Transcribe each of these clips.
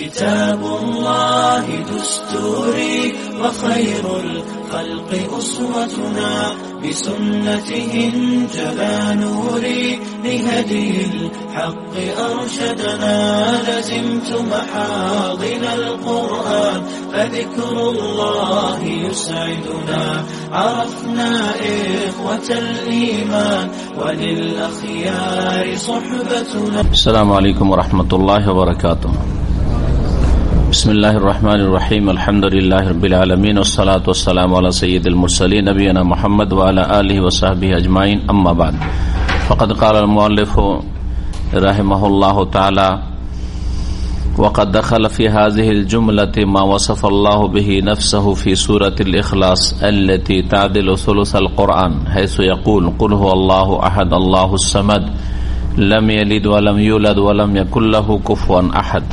كتاب الله دستوري وخير الخلق أسوتنا بسنته جلا نوري لهدي الحق أرشدنا لزمت محاضن القرآن فذكر الله يسعدنا عرفنا إخوة الإيمان وللأخيار صحبتنا السلام عليكم ورحمة الله وبركاته. بسم الله الرحمن الرحيم الحمد لله رب العالمين والصلاة والسلام على سيد المرسلين نبينا محمد وعلى آله وصحبه أجمعين أما بعد فقد قال المؤلف رحمه الله تعالى وقد دخل في هذه الجملة ما وصف الله به نفسه في سورة الإخلاص التي تعدل ثلث القرآن حيث يقول قل هو الله أحد الله السمد لم يلد ولم يولد ولم يكن له كفوا أحد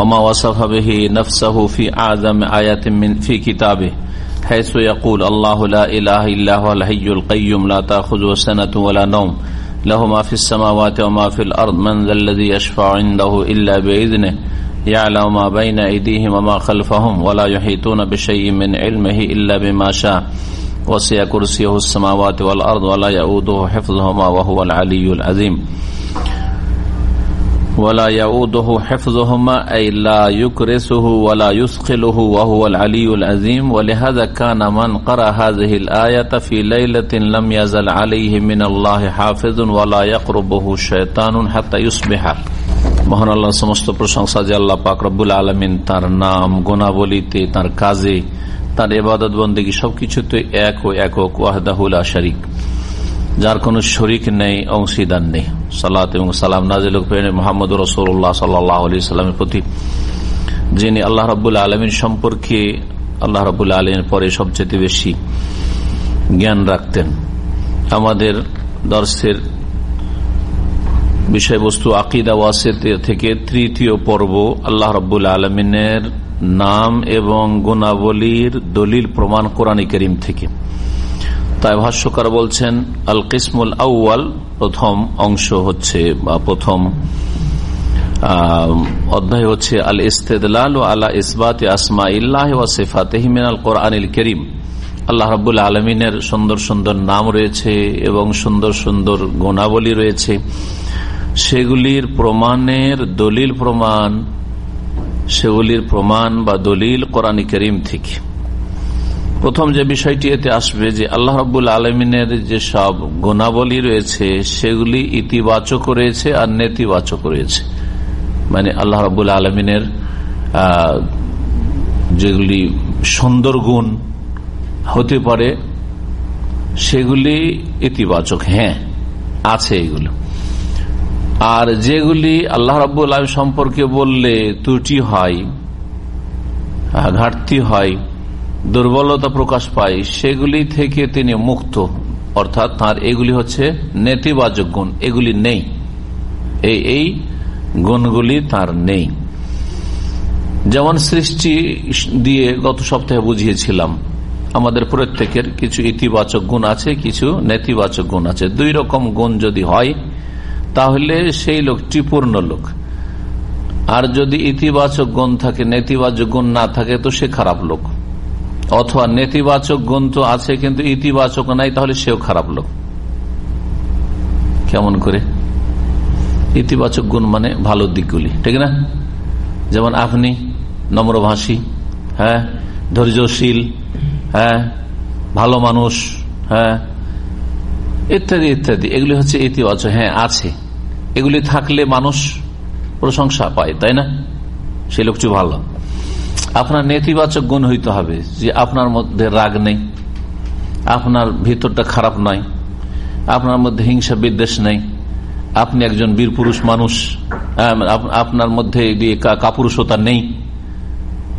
وما وصف به نفسه في أعظم آية من في كتابه حيث يقول الله لا إله إلا هو الحي القيوم لا تأخذه سنة ولا نوم له ما في السماوات وما في الأرض من ذا الذي يشفع عنده إلا بإذنه يعلم ما بين أيديهم وما خلفهم ولا يحيطون بشيء من علمه إلا بما شاء وسع كرسيه السماوات والأرض ولا يؤوده حفظهما وهو العلي العظيم. ওয়ালা ইয়াউদুহু হিফযুহুমা আই লা ইউকরিসুহু ওয়ালা ইউসখিলুহু ওয়া হুয়াল আলিউল আযীম ওয়া লিহাযা কানা মান ক্বারা হাযিহিল আয়াতা ফি লাম ইয়াযাল আলাইহি মিনাল্লাহি হাফিযুন ওয়া লা ইয়াকরুবুহু শায়তানুন হাত্তা ইউসবিহা আল্লাহ সমস্ত প্রশংসা যে আল্লাহ পাক আলমিন তার নাম গোনাবলিতে তার কাজে, তার এবাদত বন্দী সবকিছুতে এক ও একক ওয়াহদাহুল আশারিক যার কোন শরিক নেই, অংশীদার নেই। সালাত এবং সালাম নাজিল মোহাম্মদ রসুল্লাহ সাল্লাহ আলি সাল্লামের প্রতি, যিনি আল্লাহ রবুল্লা আলমীর সম্পর্কে আল্লাহ রবুল্লা আলমের পরে সবচেয়ে বেশি জ্ঞান রাখতেন। আমাদের দর্শের বিষয়বস্তু আকিদা ওয়াসে থেকে তৃতীয় পর্ব আল্লাহ রব্বুল আলমিনের নাম এবং গুণাবলীর দলিল প্রমাণ কোরআন করিম থেকে। তাই ভাষ্যকার বলছেন আল কিসমুল আউ্য়াল প্রথম অংশ হচ্ছে, বা প্রথম অধ্যায় হচ্ছে আল ইস্তেদলাল ও আল্লাহ ইসবাত আসমা ইল্লাহ ওয়াসিফাতহিমিন আল কোরআনিল করিম। আল্লাহ রাবুল আলমিনের সুন্দর সুন্দর নাম রয়েছে এবং সুন্দর সুন্দর গুণাবলী রয়েছে। সেগুলির প্রমাণের দলিল প্রমাণ, সেগুলির প্রমাণ বা দলিল কোরআন করিম থেকে। প্রথম যে বিষয়টি এতে আসবে যে আল্লাহ রবুল আলমিনের সব গুণাবলী রয়েছে, সেগুলি ইতিবাচক রয়েছে আর নেতিবাচক রয়েছে। মানে আল্লাহ রবুল আলমিনের যেগুলি সুন্দর গুণ হতে পারে, সেগুলি ইতিবাচক হ্যাঁ আছে এগুলো। আর যেগুলি আল্লাহ রব্বুল আলম সম্পর্কে বললে ত্রুটি হয়, ঘাটতি হয় দুর্বলতা প্রকাশ পায়, সেগুলি থেকে তিনি মুক্ত। অর্থাৎ তার এগুলি হচ্ছে নেতিবাচক গুণ, এগুলি নেই। এই এই গুণগুলি তার নেই। যেমন সৃষ্টি দিয়ে গত সপ্তাহে বুঝিয়েছিলাম, আমাদের প্রত্যেকের কিছু ইতিবাচক গুণ আছে, কিছু নেতিবাচক গুণ আছে। দুই রকম গুণ যদি হয়, তাহলে সেই লোকটি পূর্ণ লোক। আর যদি ইতিবাচক গুণ থাকে, নেতিবাচক গুণ না থাকে, তো সে খারাপ লোক। অথবা নেতিবাচক গুণ তো আছে, কিন্তু ইতিবাচক নাই, তাহলে সেও খারাপ লোক। কেমন করে? ইতিবাচক গুণ মানে ভালো দিকগুলি, ঠিক না? যেমন আপনি নম্রভাষী হ্যাঁ? ধৈর্যশীল হ্যাঁ? ভালো মানুষ হ্যাঁ? ইত্যাদি ইত্যাদি। এগুলি হচ্ছে ইতিবাচক হ্যাঁ আছে। এগুলি থাকলে মানুষ প্রশংসা পায়, তাই না? সে লোকটি ভালো। আপনার নেতিবাচক গুণ হইতে হবে যে আপনার মধ্যে রাগ নেই, আপনার ভিতরটা খারাপ নয়, আপনার মধ্যে হিংসা বিদ্বেষ নেই, আপনি একজন বীর পুরুষ মানুষ আপনার মধ্যে কাপুরুষতা নেই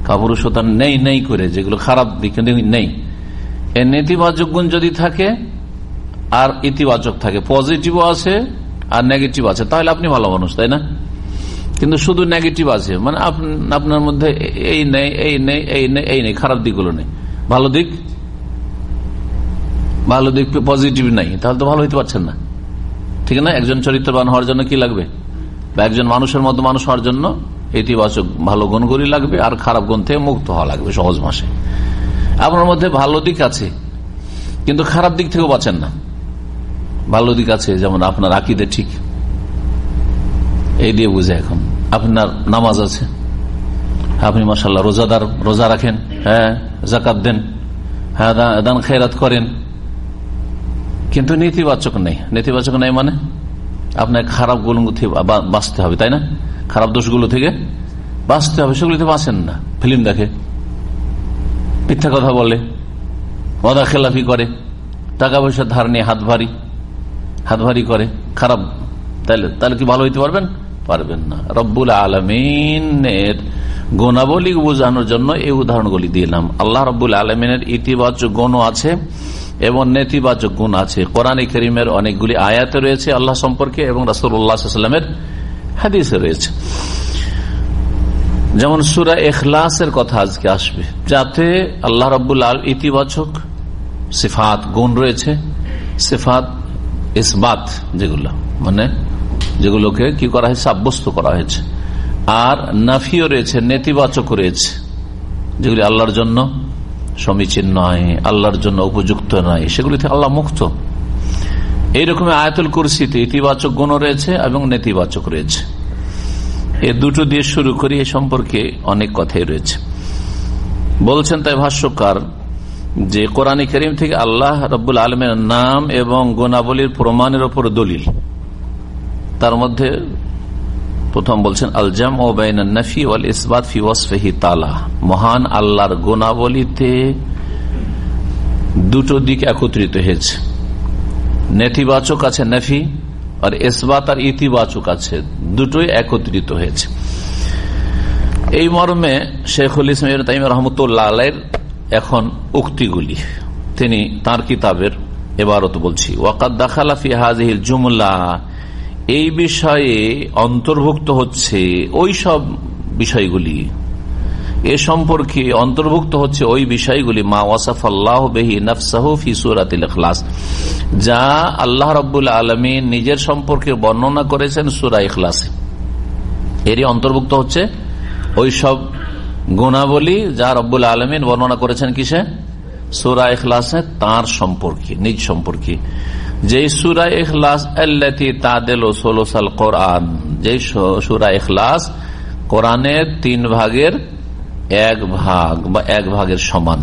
কাপুরুষতা নেই নেই করে, যেগুলো খারাপ দিকে নেই এর নেতিবাচক গুণ যদি থাকে, আর ইতিবাচক থাকে, পজিটিভও আছে আর নেগেটিভ আছে, তাহলে আপনি ভালো মানুষ, তাই না? কিন্তু শুধু নেগেটিভ আছে। মানে আপনার মধ্যে এই নেই এই নেই এই নেই এই নেই, খারাপ দিকগুলো নেই। ভালো দিক? ভালো দিক পজিটিভ নাই। তাহলে তো ভালো হইতে পারছেন না। ঠিক না? একজন চরিত্রবান হওয়ার জন্য কি লাগবে? বা একজন মানুষের মতো মানুষ হওয়ার জন্য ইতিবাচক ভালো গুণগুলি লাগবে, আর খারাপ গুণ থেকে মুক্ত হওয়া লাগবে সহজ মাসে। আপনার মধ্যে ভালো দিক আছে, কিন্তু খারাপ দিক থেকেও বাঁচেন না। ভালো দিক আছে, যেমন আপনার আকিদে ঠিক। এই দিয়ে বুঝে এখন। আপনার নামাজ আছে। আপনি মাসাল্লাহ রোজাদার রোজা রাখেন হ্যাঁ জাকাত দেন হ্যাঁ দান খেরাত করেন। কিন্তু নেতিবাচক নেই। নেতিবাচক নেই মানে আপনার খারাপগুলো বাঁচতে হবে, তাই না? খারাপ দোষগুলো থেকে বাঁচতে হবে সেগুলিতে বাঁচেন না। ফিল্ম দেখে, মিথ্যা কথা বলে মদা খেলাফি করে, টাকা পয়সা ধার নিয়ে হাত ভারী হাত ভারী করে, খারাপ তাহলে তাহলে কি ভালো হইতে পারবেন? পারবেন না। রব্বুল আলমিনের গুণাবলী বোঝানোর জন্য এই উদাহরণগুলি দিলাম আল্লাহ রব্বুল আলমিনের ইতিবাচক গুণও আছে এবং নেতিবাচক গুণ আছে। কোরআন করিমের অনেকগুলি আয়াতে রয়েছে আল্লাহ সম্পর্কে এবং রাসুল্লাহামের হাদিসে রয়েছে। যেমন সুরা এখলাসের কথা আজকে আসবে। যাতে আল্লাহ রব্বুল আল ইতিবাচক সিফাত, গুণ রয়েছে। সিফাত, ইসবাত যেগুলো মানে যেগুলোকে কি করা হয়েছে? সাব্যস্ত করা হয়েছে। আর নাফিও রয়েছে, নেতিবাচক রয়েছে। যেগুলি আল্লাহর জন্য সমীচীন নয়, আল্লাহর জন্য উপযুক্ত নয়, সেগুলি থেকে আল্লাহ মুক্ত। এইরকম আয়াতুল কুরসিতে ইতিবাচক গুণ রয়েছে এবং নেতিবাচক রয়েছে। এ দুটো দিয়ে শুরু করি, এ সম্পর্কে অনেক কথাই রয়েছে। বলছেন তাই ভাষ্যকার যে কোরআনী করিম থেকে আল্লাহ রব্বুল আলমের নাম এবং গুণাবলীর প্রমাণের ওপর দলিল। তার মধ্যে প্রথম বলছেন আলজাম ও নফি ওয়াল ইসবাত ফি ওয়াসফেহি তালা। মহান আল্লাহর গুণাবলীতে দুটো দিক একত্রিত হয়েছে। নেতিবাচক আছে নাফি আর ইসবাত আর ইতিবাচক আছে, দুটোই একত্রিত হয়েছে। এই মর্মে শেখুল ইসলাম তাইম রহমতুল্লাহ এখন উক্তিগুলি। তিনি তার কিতাবের এবারত বলছি, ওয়াকাদ দাখালাফি হাজিল জুমলা এই বিষয়ে অন্তর্ভুক্ত হচ্ছে ওই সব বিষয়গুলি। এ সম্পর্কে অন্তর্ভুক্ত হচ্ছে ওই বিষয়গুলি, মা ওয়াসাফ আল্লাহ বেহি নফসাহ ফিসুরাতিল এখলাস যা আল্লাহ রব্বুল আলমী নিজের সম্পর্কে বর্ণনা করেছেন সুরা ইখলাসে। এরই অন্তর্ভুক্ত হচ্ছে ওই সব গুণাবলী যা রব্বুল আলমিন বর্ণনা করেছেন কিসে? সুরা ইখলাসে তার সম্পর্কে, নিজ সম্পর্কে। যে সুরা ইখলাস তাদেল সোলোসাল কোরআন যে সুরা ইখলাস কোরআনের তিন ভাগের এক ভাগ বা এক ভাগের সমান,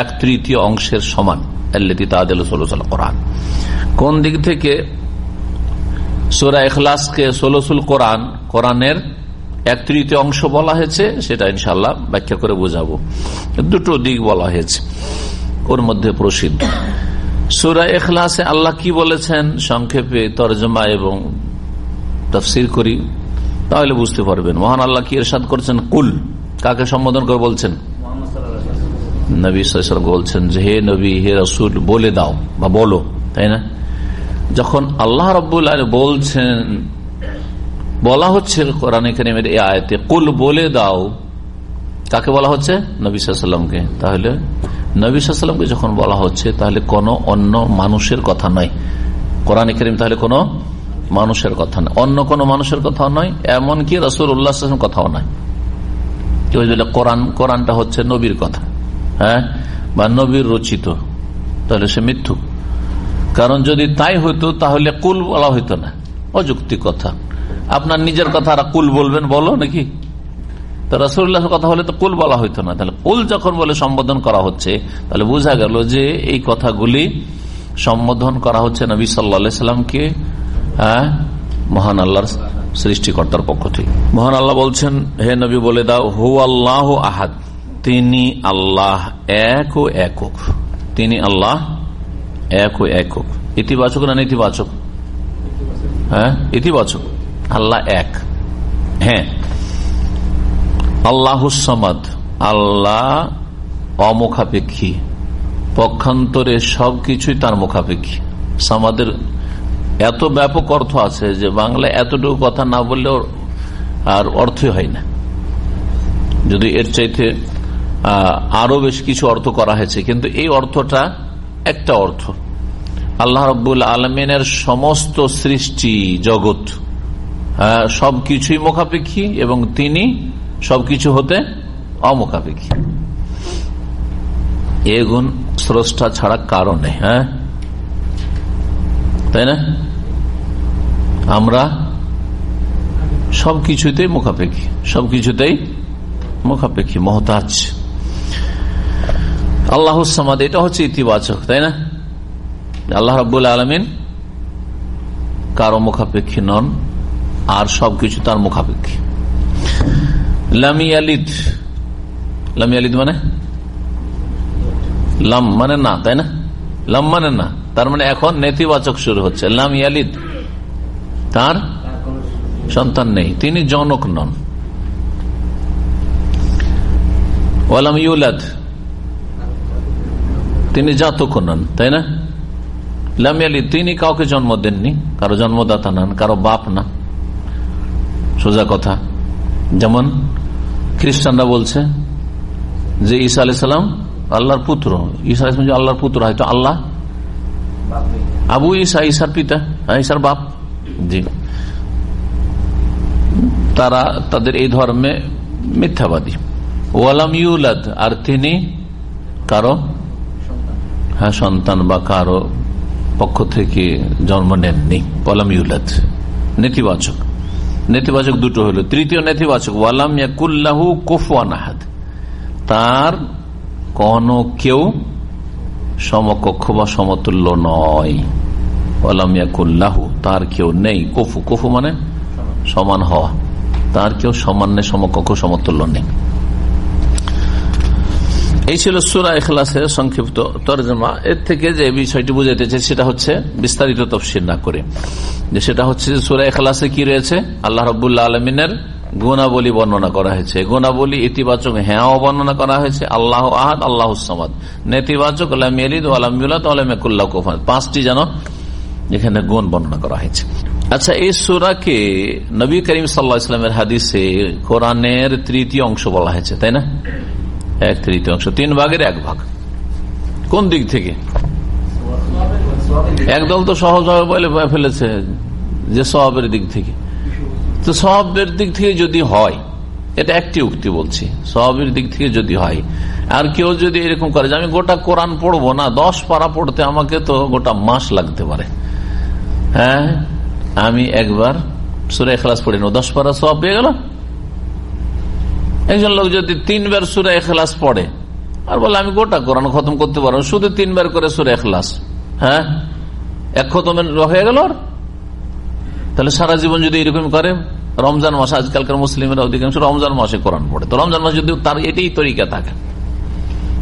এক তৃতীয় অংশের সমান আল্লাতি তাদেল সোলোসাল কোরআন। কোন দিক থেকে সুরা ইখলাসকে সোলসুল কোরআন, কোরআনের এক তৃতীয় অংশ বলা হয়েছে, সেটা ইনশাল্লাহ ব্যাখ্যা করে বোঝাবো। দুটো দিক বলা হয়েছে, ওর মধ্যে প্রসিদ্ধ। সুরা এখলাসে আল্লাহ কি বলেছেন? সংক্ষেপে তরজমা এবং তফসির করি, তাহলে বুঝতে পারবেন। মহান আল্লাহ কি এরশাদ করছেন? কুল। কাকে সম্বোধন করে বলছেন? নবী বলছেন যে, হে নবী, হে রসুল, বলে দাও বা বলো, তাই না? যখন আল্লাহ রব্বুল বলছেন, বলা হচ্ছে কোরআন করিমের এই আয়তে, কুল বলে দাও, কাকে বলা হচ্ছে? নবী সাল্লামকে তাহলে নবী সাল্লামকে যখন বলা হচ্ছে, তাহলে কোন অন্য মানুষের কথা নয়। কোরআন করিম তাহলে কোনো মানুষের কথা নয়। অন্য কোন মানুষের কথা নয়, এমনকি রসুল উল্লাহ কথাও নয়। কোরআন, কোরআনটা হচ্ছে নবীর কথা হ্যাঁ? বা নবীর রচিত, তাহলে সে মৃত্যু কারণ যদি তাই হইতো, তাহলে কুল বলা হইতো না। অযুক্তি কথা। আপনার নিজের কথা আর কুল বলবেন, বলো নাকি? রসুল্লাহ কথা হলে তো কুল বলা হইতো না। তাহলে কুল যখন বলে সম্বোধন করা হচ্ছে, তাহলে বোঝা গেল যে এই কথাগুলি সম্বোধন করা হচ্ছে নবী সাল্লা হ্যাঁ মহান আল্লাহর সৃষ্টিকর্তার পক্ষ থেকে। মহান আল্লাহ বলছেন, হে নবী বলে দাও হু আল্লাহ আহাদ, তিনি আল্লাহ এক ও একক। তিনি আল্লাহ এক ও একক। ইতিবাচক না নেতিবাচক? হ্যাঁ ইতিবাচক। আল্লাহ এক। হ্যাঁ। আল্লাহুসমাদ আল্লাহ অমুখাপেক্ষী। পক্ষান্তরে সবকিছুই তার মুখাপেক্ষী। সমাদের এত ব্যাপক অর্থ আছে যে বাংলা এতটুকু কথা না বললেও আর অর্থই হয় না। যদি এর চাইতে আরও বেশ কিছু অর্থ করা হয়েছে, কিন্তু এই অর্থটা একটা অর্থ। আল্লাহ রব্বুল আলমিনের সমস্ত সৃষ্টি জগৎ সবকিছুই মুখাপেক্ষী এবং তিনি সবকিছু হতে অমুখাপেক্ষী। এ গুণ স্রষ্টা ছাড়া কারণে হ্যাঁ? তাই না? আমরা সবকিছুতেই মুখাপেক্ষী সবকিছুতেই মুখাপেক্ষী, মহতাজ। আল্লাহ এটা হচ্ছে ইতিবাচক, তাই না? আল্লাহ রাবুল আলমিন কারও মুখাপেক্ষী নন, আর সবকিছু তার মুখাপেক্ষী। লামিয়ালিদ লামিয়ালিদ মানে? লাম মানে না, তাই না? লাম মানে না, তার মানে এখন নেতিবাচক শুরু হচ্ছে। লাম ইয়ালিদ, তার সন্তান নেই, তিনি জনক নন। ওয়ালাম ইউলাদ, তিনি জাতক নন, তাই না? লাম ইয়ালিদ, তিনি কাউকে জন্ম দেননি, কারও জন্মদাতা নন, কারও বাপ না। সোজা কথা, যেমন খ্রিস্টানরা বলছে যে ঈসা আলাই সাল্লাম আল্লাহর পুত্র। ঈসা আলাইসলাম আল্লাহর পুত্র, হয়তো আল্লাহ। আবু ঈসা, ঈসার পিতা ঈসার বাপ। জি। তারা তাদের এই ধর্মে মিথ্যাবাদী। ওয়ালাম ইউলাদ, আর তিনি কারও? হ্যাঁ সন্তান বা কারও পক্ষ থেকে জন্ম নেননি। ওয়ালাম ইউলাদ, নেতিবাচক। নেতিবাচক দুটো হলো। তৃতীয় নেতিবাচক, ওয়ালাম ইয়াকুল্লাহু কুফওয়ান আহাদ। তার কোন কেউ সমকক্ষ বা সমতুল্য নয়। ওয়ালাম ইয়াকুল্লাহু তার কেউ নেই। কুফু কুফু মানে সমান হওয়া। তার কেউ সমান নেই সমকক্ষ, সমতুল্য নেই। এই ছিল সুরা এখলাসের সংক্ষিপ্ত তর্জমা। এর থেকে যে বিষয়টি বুঝাইতেছে, সেটা হচ্ছে বিস্তারিত তফসিল না করে। যে সেটা হচ্ছে সুরা এখলাসে কি রয়েছে? আল্লাহ রবুল্লা আলমিনের গুণাবলী বর্ণনা করা হয়েছে। গুণাবলী ইতিবাচক হ্যাঁ বর্ণনা করা হয়েছে। আল্লাহ আহাদ, আল্লাহ সামাদ। নেতিবাচক পাঁচটি যেন এখানে গুণ বর্ণনা করা হয়েছে। আচ্ছা এই সুরাকে নবী করিম সাল্লা ইসলামের হাদিসে কোরআনের তৃতীয় অংশ বলা হয়েছে, তাই না? এক তৃতীয় অংশ তিন ভাগের এক ভাগ। কোন দিক থেকে? একদল তো সহজভাবে বলে ফেলেছে যে সবের দিক থেকে। তো সবের দিক থেকে যদি হয়, এটা একটি উক্তি বলছি সবের দিক থেকে যদি হয়, আর কেউ যদি এরকম করে যে আমি গোটা কোরআন পড়ব না, দশ পারা পড়তে আমাকে তো গোটা মাস লাগতে পারে। হ্যাঁ আমি একবার সুরে এখলাস পড়ি না দশ পারা সব পেয়ে গেল একজন লোক যদি তিনবার সুরে এখলাস পড়ে, আর বলে, আমি গোটা কোরআন খতম করতে পারব শুধু তিনবার করে সুরে এখলাস হ্যাঁ? এক খতমের হয়ে গেল তাহলে সারা জীবন যদি এরকম করে, রমজান মাসে, আজকালকার মুসলিমেরা অধিকাংশ রমজান মাসে কোরআন পড়ে। তো রমজান মাসে যদি তার এটাই তরিকা থাকে,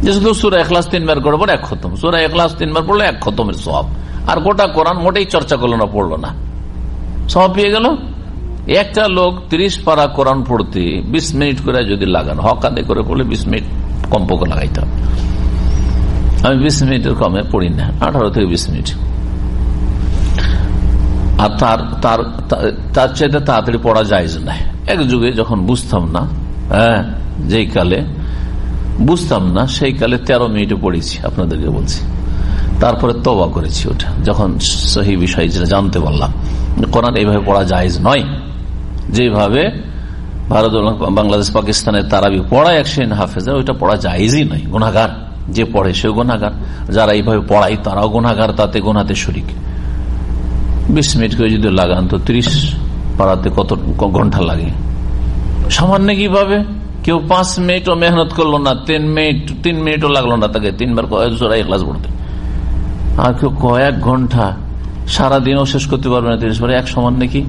যে শুধু সুরা এখলাস তিনবার করে পড়ে, এক খতম। সুরা এখলাস তিনবার পড়লে এক খতমের সব আর গোটা কোরআন মোটেই চর্চা করল না, পড়ল না। সব পেয়ে গেল? একটা লোক তিরিশ পারা কোরআন পড়তে বিশ মিনিট করে যদি লাগান হক আদে করে পড়লে বিশ মিনিট কমপক্ষে লাগাইতে হবে। আমি বিশ মিনিটের কমে পড়ি না, আঠারো থেকে বিশ মিনিট। আর তার তার তার চাইতে তাড়াতাড়ি পড়া যায় না এক যুগে যখন বুঝতাম না হ্যাঁ যেই কালে, বুঝতাম না, সেই কালে তেরো মিনিটে পড়েছি, আপনাদেরকে বলছি। তারপরে তবা করেছি ওটা, যখন সহি বিষয় জানতে পারলাম। কোরআন এইভাবে পড়া যায় নয়। যেভাবে ভারত বাংলাদেশ, পাকিস্তানের তারাবি পড়ায় একশো হাফেজা ওইটা পড়া যায়জই নয় গুণাগার যে পড়ে সেও গুণাগার যারা এইভাবে পড়ায়, তারাও গুণাগার তাতে গোনাতে শরিক। বিশ মিনিট করে যদি লাগান, তো ত্রিশ পাড়াতে কত ঘণ্টা লাগে? সামান্য কীভাবে? কেউ পাঁচ মিনিটও মেহনত করল না, তিন মিনিট, তিন মিনিটও লাগল না তাকে, তিনবার সোরা এখলাস পড়তে আর কেউ কয়েক ঘণ্টা সারাদিনও শেষ করতে পারবে না, তিরিশ এক সমান নাকি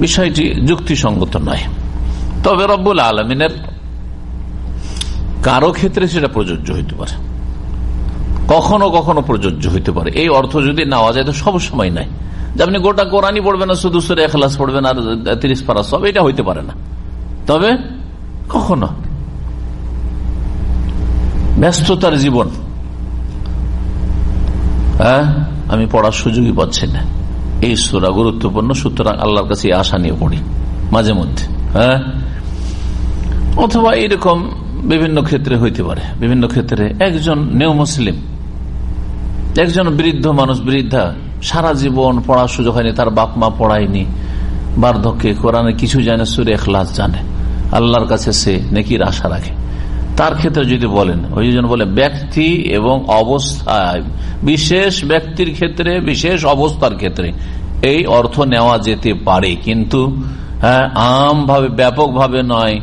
বিষয়টি যুক্তিসঙ্গত নয়। তবে রব্বুল আলমিনের কারও ক্ষেত্রে সেটা প্রযোজ্য হইতে পারে। কখনো কখনো প্রযোজ্য হইতে পারে। এই অর্থ যদি নেওয়া যায় তো সব সময় নাই। যে আপনি গোটা কোরআনই পড়বেন না শুধু সুরে এখলাস পড়বেন আর তিরিশ পারা সব, এটা হইতে পারে না। তবে কখনো। ব্যস্ততার জীবন হ্যাঁ আমি পড়ার সুযোগই পাচ্ছি না। এই সুরা গুরুত্বপূর্ণ, সুতরাং আল্লাহর কাছে আশা নিয়ে পড়ি, মাঝে মধ্যে হ্যাঁ? অথবা এরকম বিভিন্ন ক্ষেত্রে হইতে পারে, বিভিন্ন ক্ষেত্রে একজন নেও মুসলিম, একজন বৃদ্ধ মানুষ, বৃদ্ধা, সারা জীবন পড়ার সুযোগ হয়নি, তার বাপ মা পড়ায়নি, বার্ধক্যে, কোরআনে কিছু জানে, সুরে এখলাস জানে, আল্লাহর কাছে সে নেকির আশা রাখে। তার ক্ষেত্রে যদি বলেন, ওই জন্য বলে ব্যক্তি এবং অবস্থায়, বিশেষ ব্যক্তির ক্ষেত্রে, বিশেষ অবস্থার ক্ষেত্রে, এই অর্থ নেওয়া যেতে পারে। কিন্তু হ্যাঁ আমভাবে, ব্যাপকভাবে নয়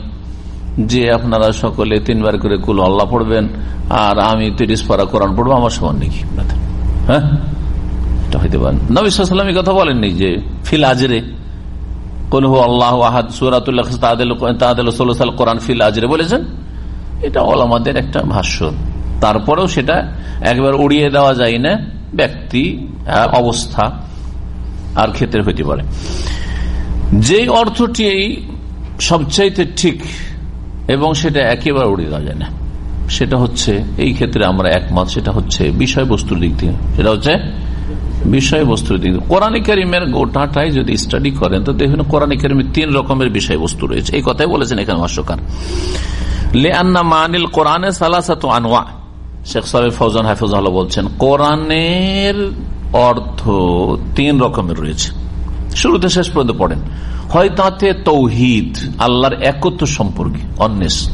যে আপনারা সকলে তিনবার করে কুল আল্লাহ পড়বেন, আর আমি তিরিশ পারা কোরআন পড়ব, আমার সমান নাকি? হ্যাঁ? হইতে পারেন নবিসাম কথা বলেননি যে, ফিল আজরে। কলহু আল্লাহ আহাদ সুরাতুল্লাহ কোরআন ফিল আজরে বলেছেন। এটা ওলামাদের একটা ভাষ্য। তারপরেও সেটা একবার উড়িয়ে দেওয়া যায় না, ব্যক্তি অবস্থা আর ক্ষেত্রে হইতে পারে। যে অর্থটি সবচাইতে ঠিক এবং সেটা একেবারে উড়িয়ে দেওয়া যায় না, সেটা হচ্ছে এই ক্ষেত্রে আমরা একমত, সেটা হচ্ছে বিষয়বস্তুর দিক থেকে সেটা হচ্ছে বিষয়বস্তুর দিক কোরআন করিমের গোটাটাই যদি স্টাডি করেন, তো দেখবেন কোরআন করিমের তিন রকমের বিষয়বস্তু রয়েছে। এই কথাই বলেছেন এখানে ভাষ্যকার। লে আন্না মানিল কোরআনে সালাসাত আনোয়া শেখ সাহেব ফৌজান হাফিজ বলছেন, কোরআনের অর্থ তিন রকমের রয়েছে। শুরুতে শেষ পর্যন্ত পড়েন। হয় তাতে তৌহিদ, আল্লাহর একত্র সম্পর্কে অন্বেষ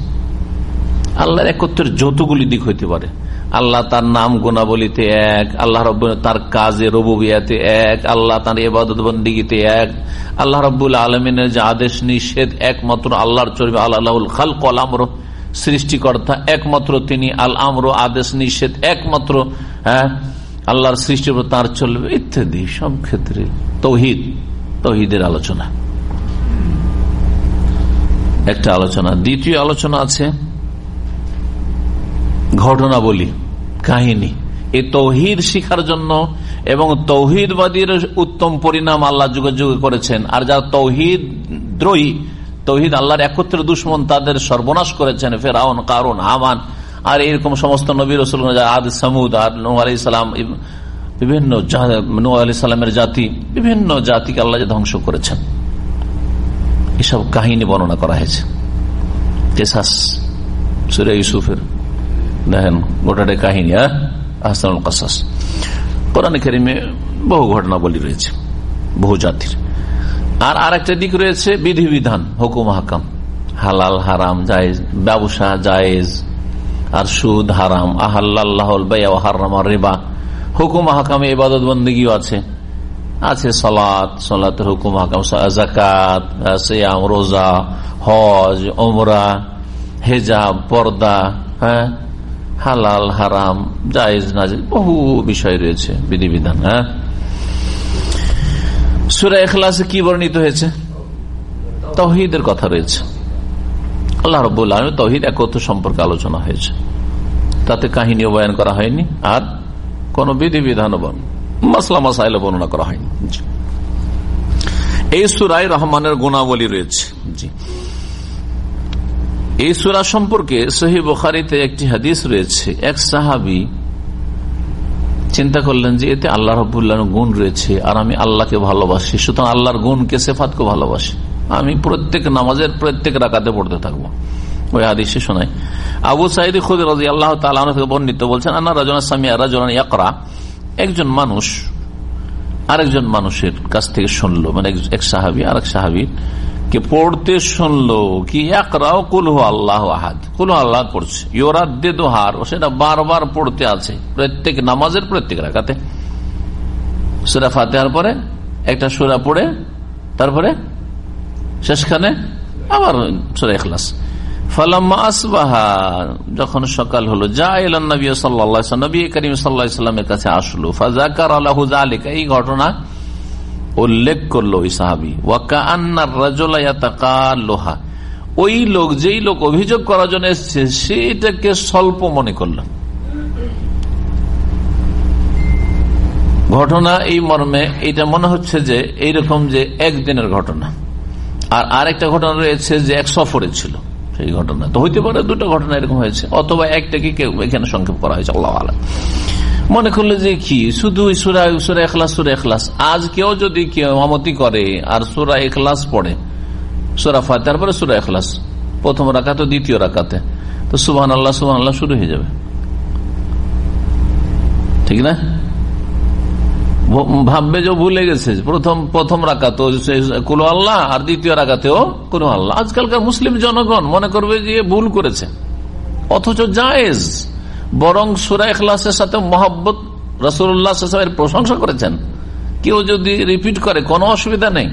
আল্লাহর একত্রের যতগুলি দিক হইতে পারে। আল্লাহ তার নাম গুণাবলিতে এক, আল্লাহ রব তার কাজে রবুবিয়াতে এক, আল্লাহ তার এবাদত বন্দিগিতে এক, আল্লাহ রব্বুল আলমিনের যে আদেশ নিষেধ একমাত্র আল্লাহর চলবে আল্লাহুল খাল কলাম কলামর সৃষ্টিকর্তা, একমাত্র তিনি আল আমর আদেশ নিষেধ, একমাত্র হ্যাঁ আল্লাহর সৃষ্টির তার চলবে, ইত্যাদি, সব ক্ষেত্রে তৌহিদ, তৌহিদের আলোচনা। একটা আলোচনা। দ্বিতীয় আলোচনা আছে ঘটনা বলি কাহিনী। এই তৌহিদ শিখার জন্য এবং তৌহিদবাদীর উত্তম পরিণাম আল্লাহ যুগে যুগে করেছেন। আর যারা তৌহিদ দ্রোহী তৌহিদ আল্লাহর একত্র দুশ্মন তাদের সর্বনাশ করেছেন, ফেরাউন কারণ হামান, আর এরকম সমস্ত নবী রসুল আদ সামুদ আর নৌ আলি সালাম বিভিন্ন নৌ আলি সালামের জাতি, বিভিন্ন জাতিকে আল্লাহ ধ্বংস করেছেন। এসব কাহিনী বর্ণনা করা হয়েছে। কেসাস, সুরে ইউসুফের দেখেন, গোটাটা কাহিনী আহসানুল কাসাস। কোরআন বহু ঘটনাবলী রয়েছে, বহু জাতির। আর আর একটা দিক রয়েছে বিধিবিধান, হুকুম হাকাম। হালাল, হারাম, জায়েজ, ব্যবসা, জায়েজ, আর সুদ, হারাম। আহাল্লাহ হারাম রেবা। হুকুম হাকামে ইবাদত বন্দীও আছে। আছে সলাত, সলাতের হুকুম হাকাম জাকাত সিয়াম, রোজা, হজ ওমরা হেজাব, পর্দা হ্যাঁ? হালাল, হারাম, জায়েজ নাজেজ বহু বিষয় রয়েছে বিধিবিধান হ্যাঁ? সুরা এখলাসে কি বর্ণিত হয়েছে? তহিদের কথা রয়েছে। আল্লাহ রবুল্লাহ তহিদ একত্র সম্পর্কে আলোচনা হয়েছে। তাতে কাহিনীও বয়ান করা হয়নি, আর কোন বিধি বিধিবিধানও মাসলা মাসাইল বর্ণনা করা হয়নি। এই সুরাই রহমানের গুণাবলী রয়েছে। জি। এই সুরা সম্পর্কে সহি বখারিতে একটি হাদিস রয়েছে, এক সাহাবি চিন্তা করলেন যে এতে আল্লাহ রবুল্লাহ গুণ রয়েছে, আর আমি আল্লাহকে ভালোবাসি, সুতরাং আল্লাহর গুণকে, সেফাতকে ভালোবাসি। আমি প্রত্যেক নামাজের প্রত্যেক রাকাতে পড়তে থাকব। ওই হাদিসে শোনাই আবু সাইদ খুদ রাজি আল্লাহ তালা বর্ণিত বলছেন, আন্না রাজনা সামিয়া রাজন ইয়াকরা। একজন মানুষ, আরেকজন মানুষের কাছ থেকে শুনলো মানে এক সাহাবি আর এক সাহাবি কে পড়তে শুনলো, কি একরাও কুলহ আল্লাহ আহাদ। কুলহ আল্লাহ পড়ছে। ইয়োরাদ্দে দোহার ও সেটা বারবার পড়তে আছে। প্রত্যেক নামাজের প্রত্যেক রাখাতে সুরা ফাতেহার পরে একটা সুরা পড়ে, তারপরে শেষখানে আবার সুরা এখলাস যখন সকাল হলো, যা এলান নবী করিম সাল্লাহামের কাছে আসলো ফাজাকার আল্লাহ এই ঘটনা উল্লেখ করল ওই সাহাবি। লোহা ওই লোক, যেই লোক অভিযোগ করার জন্য এসছে, সেটাকে স্বল্প মনে করল। ঘটনা এই মর্মে, এটা মনে হচ্ছে যে এইরকম যে একদিনের ঘটনা। আর আরেকটা ঘটনা রয়েছে যে এক সফরে ছিল সেই ঘটনা। তো হইতে পারে দুটো ঘটনা এরকম হয়েছে, অথবা একটাকে কেউ এখানে সংক্ষেপ করা হয়েছে, আল্লাহ আলম। মনে করলে যে কি? শুধু সুরা সুরা এখলাস সুরা এখলাস আজ কেউ যদি কেউ মামতি করে, আর সুরা এখলাস পড়ে, সুরা ফাতে তারপরে সুরা এখলাস প্রথম রাখাতে দ্বিতীয় রাখাতে তো সুবাহ আল্লাহ সুবাহ আল্লাহ শুরু হয়ে যাবে। ঠিক না? ভাববে যে ভুলে গেছে। প্রথম প্রথম রাখাতো কুলো আল্লাহ, আর দ্বিতীয় রাখাতেও কোনো আল্লাহ। আজকালকার মুসলিম জনগণ মনে করবে যে ভুল করেছে। অথচ জায়েজ। বরং সুরা এখলাসের সাথে মোহাম্মত রসুল্লাহামের প্রশংসা করেছেন। কেউ যদি রিপিট করে, কোনো অসুবিধা নেই।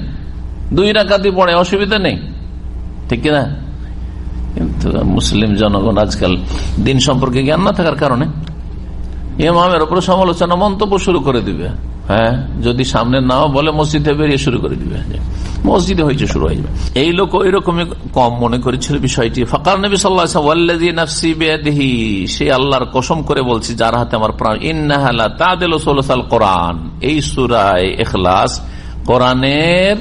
দুই রাকাতি পড়ে, অসুবিধা নেই। ঠিক না কিন্তু মুসলিম জনগণ আজকাল দিন সম্পর্কে জ্ঞান না থাকার কারণে ইমামের ওপর সমালোচনা, মন্তব্য শুরু করে দিবে। হ্যাঁ? যদি সামনে নাও বলে মসজিদে বেরিয়ে শুরু করে দিবে। মসজিদে হয়েছে শুরু হয়ে যাবে। এই লোক ওই রকমই কম মনে করেছিল বিষয়টি। ফকার নবী সাল্লাহি সে আল্লাহর কসম করে বলছি, যার হাতে আমার প্রাণ। ইন্নাহালা তাদেল সোলসাল কোরআন। এই সুরায় এখলাস কোরআনের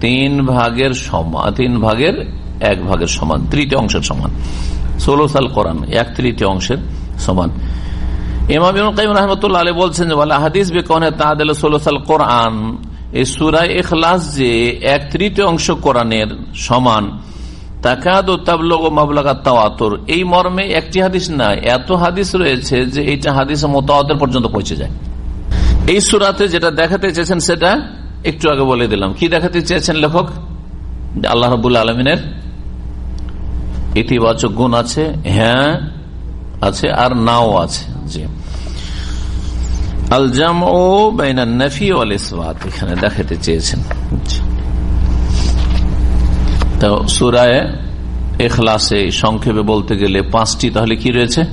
তিন ভাগের সমান, তিন ভাগের এক ভাগের সমান, তৃতীয় অংশের সমান। ষোলো সাল কোরআন, এক তৃতীয় অংশের সমান। ইমাম রহমতুল্লাহ আলী বলছেন যে হাদিস বেকনে তাহলে ষোলো সাল কোরআন। এই সুরাই এখলাস যে এক তৃতীয় অংশ কোরআনের সমান। তাকাদ এই মর্মে একটি হাদিস না এত হাদিস রয়েছে যে এইটা হাদিস মোতাওয়াতের পর্যন্ত পৌঁছে যায়। এই সুরাতে যেটা দেখাতে চেয়েছেন সেটা একটু আগে বলে দিলাম। কি দেখাতে চেয়েছেন লেখক? আল্লাহ রবুল্লা আলমিনের ইতিবাচক গুণ আছে। হ্যাঁ আছে আর নাও আছে, জি। আলজাম ও বাইনা নফি এখানে দেখাতে চেয়েছেন। তো সুরায় এখলাসে সংক্ষেপে বলতে গেলে পাঁচটি, তাহলে কি রয়েছে?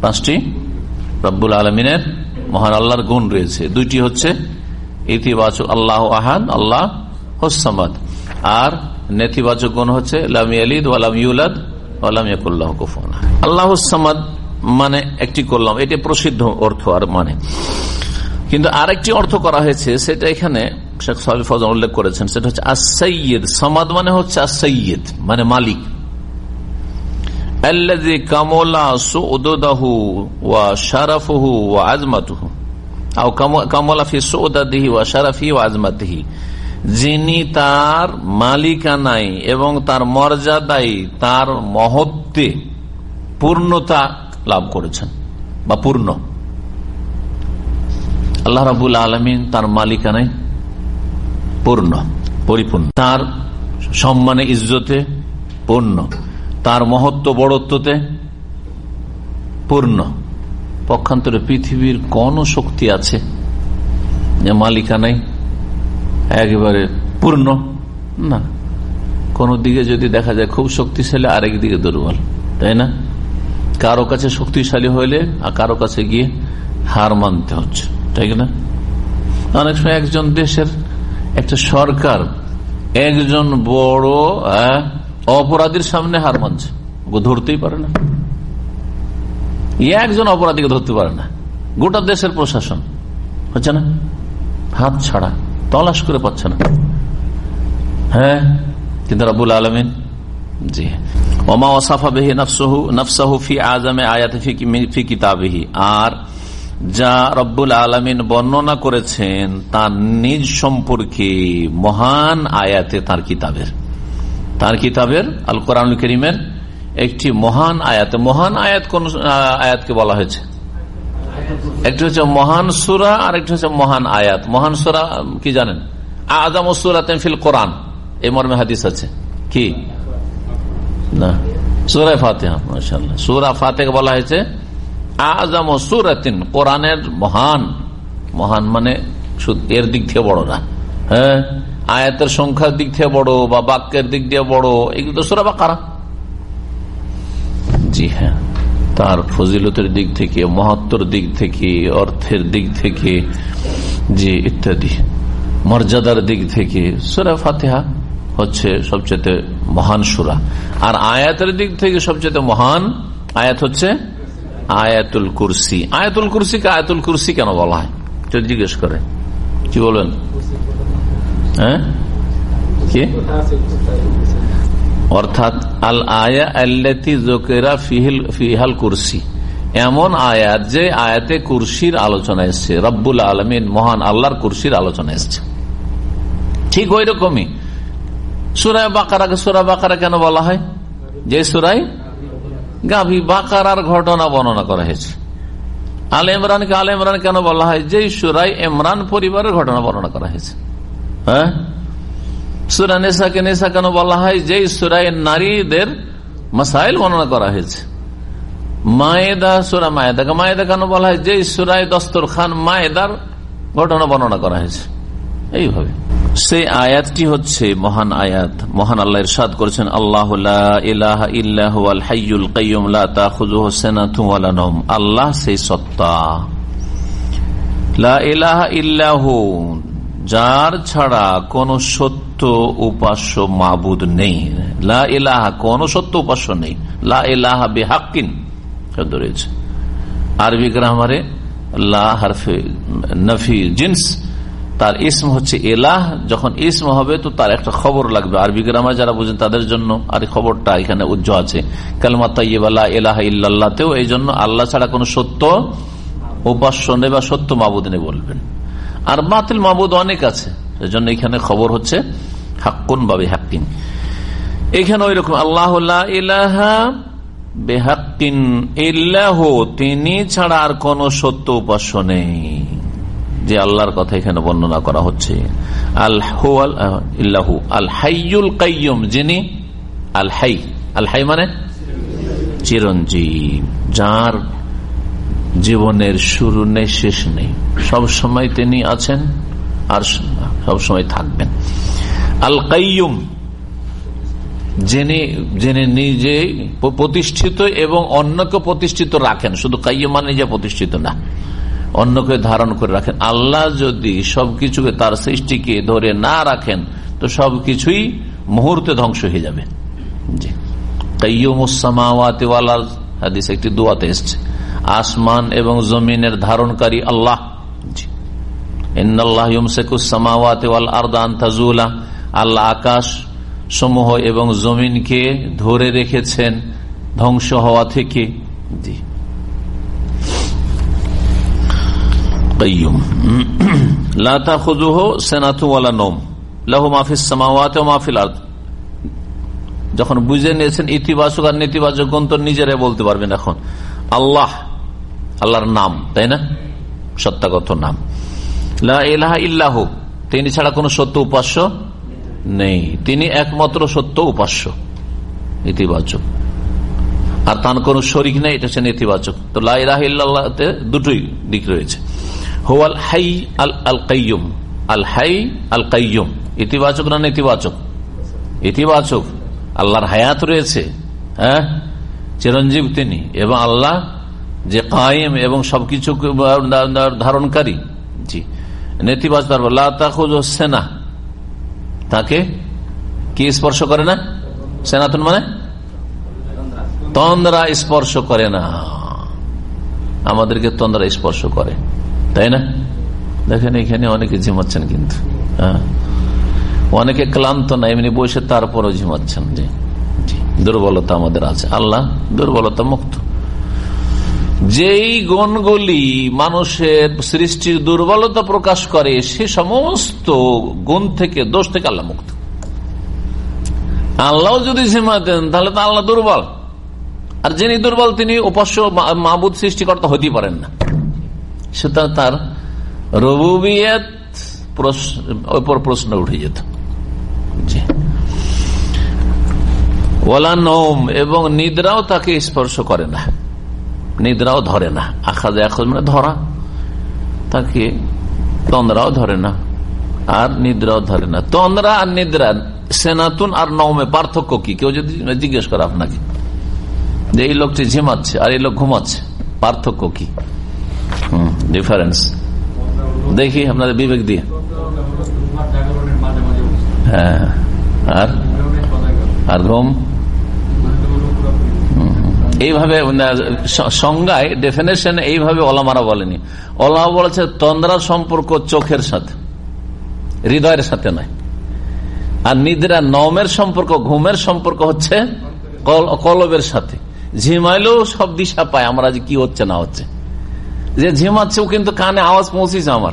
পাঁচটি? রব্বুল আলমিনের মহান আল্লাহর গুণ রয়েছে। দুইটি হচ্ছে ইতিবাচক আল্লাহ আহান আল্লাহ হোসামাদ আর নেতিবাচক গুণ হচ্ছে লাম ইয়ালিদ ওয়ালাম ইউলাদ আল্লাহ মানে একটি করলাম এটা প্রসিদ্ধ অর্থ আর মানে। কিন্তু আরেকটি অর্থ করা হয়েছে, সেটা এখানে শেখ সাহেব উল্লেখ করেছেন। সেটা হচ্ছে আসৈয়দ সমাদ মানে হচ্ছে আসৈয়দ মানে মালিক। কামলা ফি সৌদাদিহি ওয়া শারাফি ওয়া আজমাতিহি যিনি তার মালিকানাই এবং তার মর্যাদাই তার মহত্বে পূর্ণতা লাভ করেছেন বা পূর্ণ। আল্লাহ রাবুল আলমিন তার মালিকানায় পূর্ণ, পরিপূর্ণ। তার সম্মানে, ইজ্জতে পূর্ণ। তার মহত্ব, বড়ত্বতে পূর্ণ। পক্ষান্তরে পৃথিবীর কোন শক্তি আছে যে মালিকানায় একেবারে পূর্ণ, না। কোন দিকে যদি দেখা যায় খুব শক্তিশালী, আরেক দিকে দুর্বল, তাই না? কারও কাছে শক্তিশালী হইলে আর কারও কাছে গিয়ে হার মানতে হচ্ছে, তাই না? অনেক সময় একজন দেশের একটা সরকার একজন বড় অপরাধীর সামনে হার মানছে। ওকে ধরতেই পারে না। একজন অপরাধীকে ধরতে পারে না। গোটা দেশের প্রশাসন, হচ্ছে না? হাত ছাড়া। তলাশ করে পাচ্ছে না। হ্যাঁ? কিন্তু রাবুল আলমিন, জি। ওমা ওসাফা বেহি নফসাহু ফি আজমে আয়াতে ফি কিতাবিহি। আর যা রব্বুল আলমিন বর্ণনা করেছেন, তার নিজ সম্পর্কে মহান আয়াতে তার কিতাবের। তার কিতাবের আল কোরআন করিমের একটি মহান আয়াত। মহান আয়াত কোন আয়াতকে বলা হয়েছে? একটি হচ্ছে মহান সুরা আর একটি হচ্ছে মহান আয়াত। মহান সুরা কি জানেন? আজম ফিল কোরআন। এই মর্মে হাদিস আছে। কি? না। ফাতেহা মাসাল্লাহ সুরা ফাতেহ বলা হয়েছে আজম সুরাতিন, কোরআনের মহান। মহান মানে এর দিক থেকে বড় না। হ্যাঁ? আয়াতের সংখ্যার দিক থেকে বড় বা বাক্যের দিক দিয়ে বড়। এগুলো তো সুরা বাকারা। জি হ্যাঁ। তার ফজিলতের দিক থেকে মহাত্মর দিক থেকে, অর্থের দিক থেকে, যে ইত্যাদি। মর্যাদার দিক থেকে সুরা ফাতেহা হচ্ছে সবচেয়ে মহান সুরা। আর আয়াতের দিক থেকে সবচেয়ে মহান আয়াত হচ্ছে আয়াতুল কুরসি। আয়াতুল কুরসিকে আয়াতুল কুরসি কেন বলা হয়? যদি জিজ্ঞেস করে। কি বলবেন হ্যাঁ? কি? অর্থাৎ আল আয়া আল্লাতি জোকেরা ফিহিল ফিহাল কুরসি। এমন আয়াত যে আয়াতে কুরসির আলোচনা এসছে। রব্বুল আলমিন মহান আল্লাহর কুরসির আলোচনা এসছে। ঠিক ওই রকমই সুরায় বাকারাকে সুরা বাকারা কেন বলা হয়? যে সুরাই গাভী বাকারার ঘটনা বর্ণনা করা হয়েছে। আল ইমরানকে আল ইমরান কেন বলা হয়? যে সুরাই ইমরান পরিবারের ঘটনা বর্ণনা করা হয়েছে। হ্যাঁ? সুরা নেশাকে নেশা কেন বলা হয় যে সুরাই নারীদের মাসাইল বর্ণনা করা হয়েছে। মায়েদা, সুরা মায়েদাকে মায়েদা কেন বলা হয় যে সুরাই দস্তর খান মায়েদার ঘটনা বর্ণনা করা হয়েছে। এইভাবে। সেই আয়াতটি হচ্ছে মহান আয়াত, মহান আল্লাহ ইরশাদ করেছেন, আল্লাহ আল্লাহ সেই সত্তা। যার ছাড়া কোন সত্য উপাস্য মাবুদ নেই। লা ইলাহা, কোন সত্য উপাস্য নেই। লা ইলাহা বেহাক্কিন, শব্দ রয়েছে। আরবি গ্রামারে লা হারফে নফি জিন্স, তার ইসম হচ্ছে এলাহ যখন ইসম হবে তো তার একটা খবর লাগবে। আরবি গ্রামার যারা বুঝেন তাদের জন্য আর খবরটা এখানে উজ্জ্ব আছে। কালমা তাইবাল্লাহ এলাহ ইল্লাহতেও এই জন্য আল্লাহ ছাড়া কোনো সত্য উপাস্য নেই বা সত্য মাবুদ নেই বলবেন। আর বাতিল মাবুদ অনেক আছে। সেজন্য এখানে খবর হচ্ছে হাক্কুন বা বেহাক্কিন। এখানে ওই রকম আল্লাহ ইলাহা বেহাক্কিন ইল্লাহ, তিনি ছাড়া আর কোন সত্য উপাস্য নেই। যে আল্লাহর কথা এখানে বর্ণনা করা হচ্ছে। আল্লাহু আল হাইয়ুল কাইয়ুম, যিনি আল হাই আল হাই মানে চিরঞ্জীব, যার জীবনের শুরু নেই, শেষ নেই। সব সময় তিনি আছেন আর সব সময় থাকবেন। আল কাইয়ুম যিনি যিনি নিজে প্রতিষ্ঠিত এবং অন্যকে প্রতিষ্ঠিত রাখেন। শুধু কাইয়ুম মানে যে প্রতিষ্ঠিত না। অন্যকে ধারণ করে রাখেন। আল্লাহ যদি সবকিছুকে তার সৃষ্টিকে ধরে না রাখেন, তো সবকিছুই মুহূর্তে ধ্বংস হয়ে যাবে। জি। একটি দোয়াতে এসছে। আসমান এবং জমিনের ধারণকারী আল্লাহ। আকাশ সমূহ এবং জমিনকে ধরে রেখেছেন ধ্বংস হওয়া থেকে। জি। যখন বুঝে নিয়েছেন ইতিবাচক আর নেতিবাচক গন্ত নিজেরাই বলতে পারবেন এখন। আল্লাহ, আল্লাহর নাম, তাই না? সত্যাগত নাম। ইল্লাহ। তিনি ছাড়া কোন সত্য উপাস্য নেই। তিনি একমাত্র সত্য উপাস্য। ইতিবাচক। আর তার কোন শরিক নেই, এটা হচ্ছে নেতিবাচক। তো লাহ ইল্লাহতে দুটোই দিক রয়েছে। হোয়াল হাই আল আল কাইয়ুম। আল হাই আল কাইয়ুম। ইতিবাচক না নেতিবাচক? ইতিবাচক। আল্লাহর হায়াত রয়েছে হ্যাঁ? চিরঞ্জীব তিনি। এবং আল্লাহ যে কায়েম এবং সবকিছু ধারণকারী। জি। নেতিবাচক সেনা। তাকে কি স্পর্শ করে না? সেনাতন মানে? তন্দ্রা স্পর্শ করে না। আমাদেরকে তন্দ্রা স্পর্শ করে। তাই না? দেখেন, এখানে অনেকে ঝিমাচ্ছেন কিন্তু হ্যাঁ? অনেকে ক্লান্ত না, এমনি বসে তারপরও ঝিমাচ্ছেন। যে দুর্বলতা আমাদের আছে। আল্লাহ দুর্বলতা মুক্ত। যেই গুণগুলি মানুষের সৃষ্টির দুর্বলতা প্রকাশ করে, সে সমস্ত গুণ থেকে দোষ থেকে আল্লাহ মুক্ত। আল্লাহ যদি ঝিমাতেন তাহলে তো আল্লাহ দুর্বল। আর যিনি দুর্বল, তিনি উপাস্য মাহবুদ সৃষ্টিকর্তা হতেই পারেন না। সুতরাং তার রবুবিয়ত ওপর প্রশ্ন উঠে যেত। ওলা নোম এবং নিদ্রাও তাকে স্পর্শ করে না। নিদ্রাও ধরে না। আখাজে আখাজ মানে ধরা। তাকে তন্দ্রাও ধরে না, আর নিদ্রাও ধরে না। তন্দ্রা আর নিদ্রা, সেনাতুন আর নৌমে পার্থক্য কি? কেউ যদি জিজ্ঞেস করে আপনাকে যে এই লোকটি ঝিমাচ্ছে আর এই লোক ঘুমাচ্ছে, পার্থক্য কি? ডিফারেন্স দেখি, আপনাদের বিবেক দিয়ে। হ্যাঁ আর? আর ঘুম? এইভাবে সংজ্ঞায় ডেফিনেশন এইভাবে ওলামারা বলেনি। ওলামা বলেছে তন্দ্রার সম্পর্ক চোখের সাথে, হৃদয়ের সাথে নয়। আর নিদ্রা নমের সম্পর্ক, ঘুমের সম্পর্ক হচ্ছে কলবের সাথে। ঝিমাইলেও সব দিশা পায়, আমরা কি হচ্ছে না হচ্ছে। যে ঝিমাচ্ছে, ও কিন্তু কানে আওয়াজ পৌঁছিস আমার।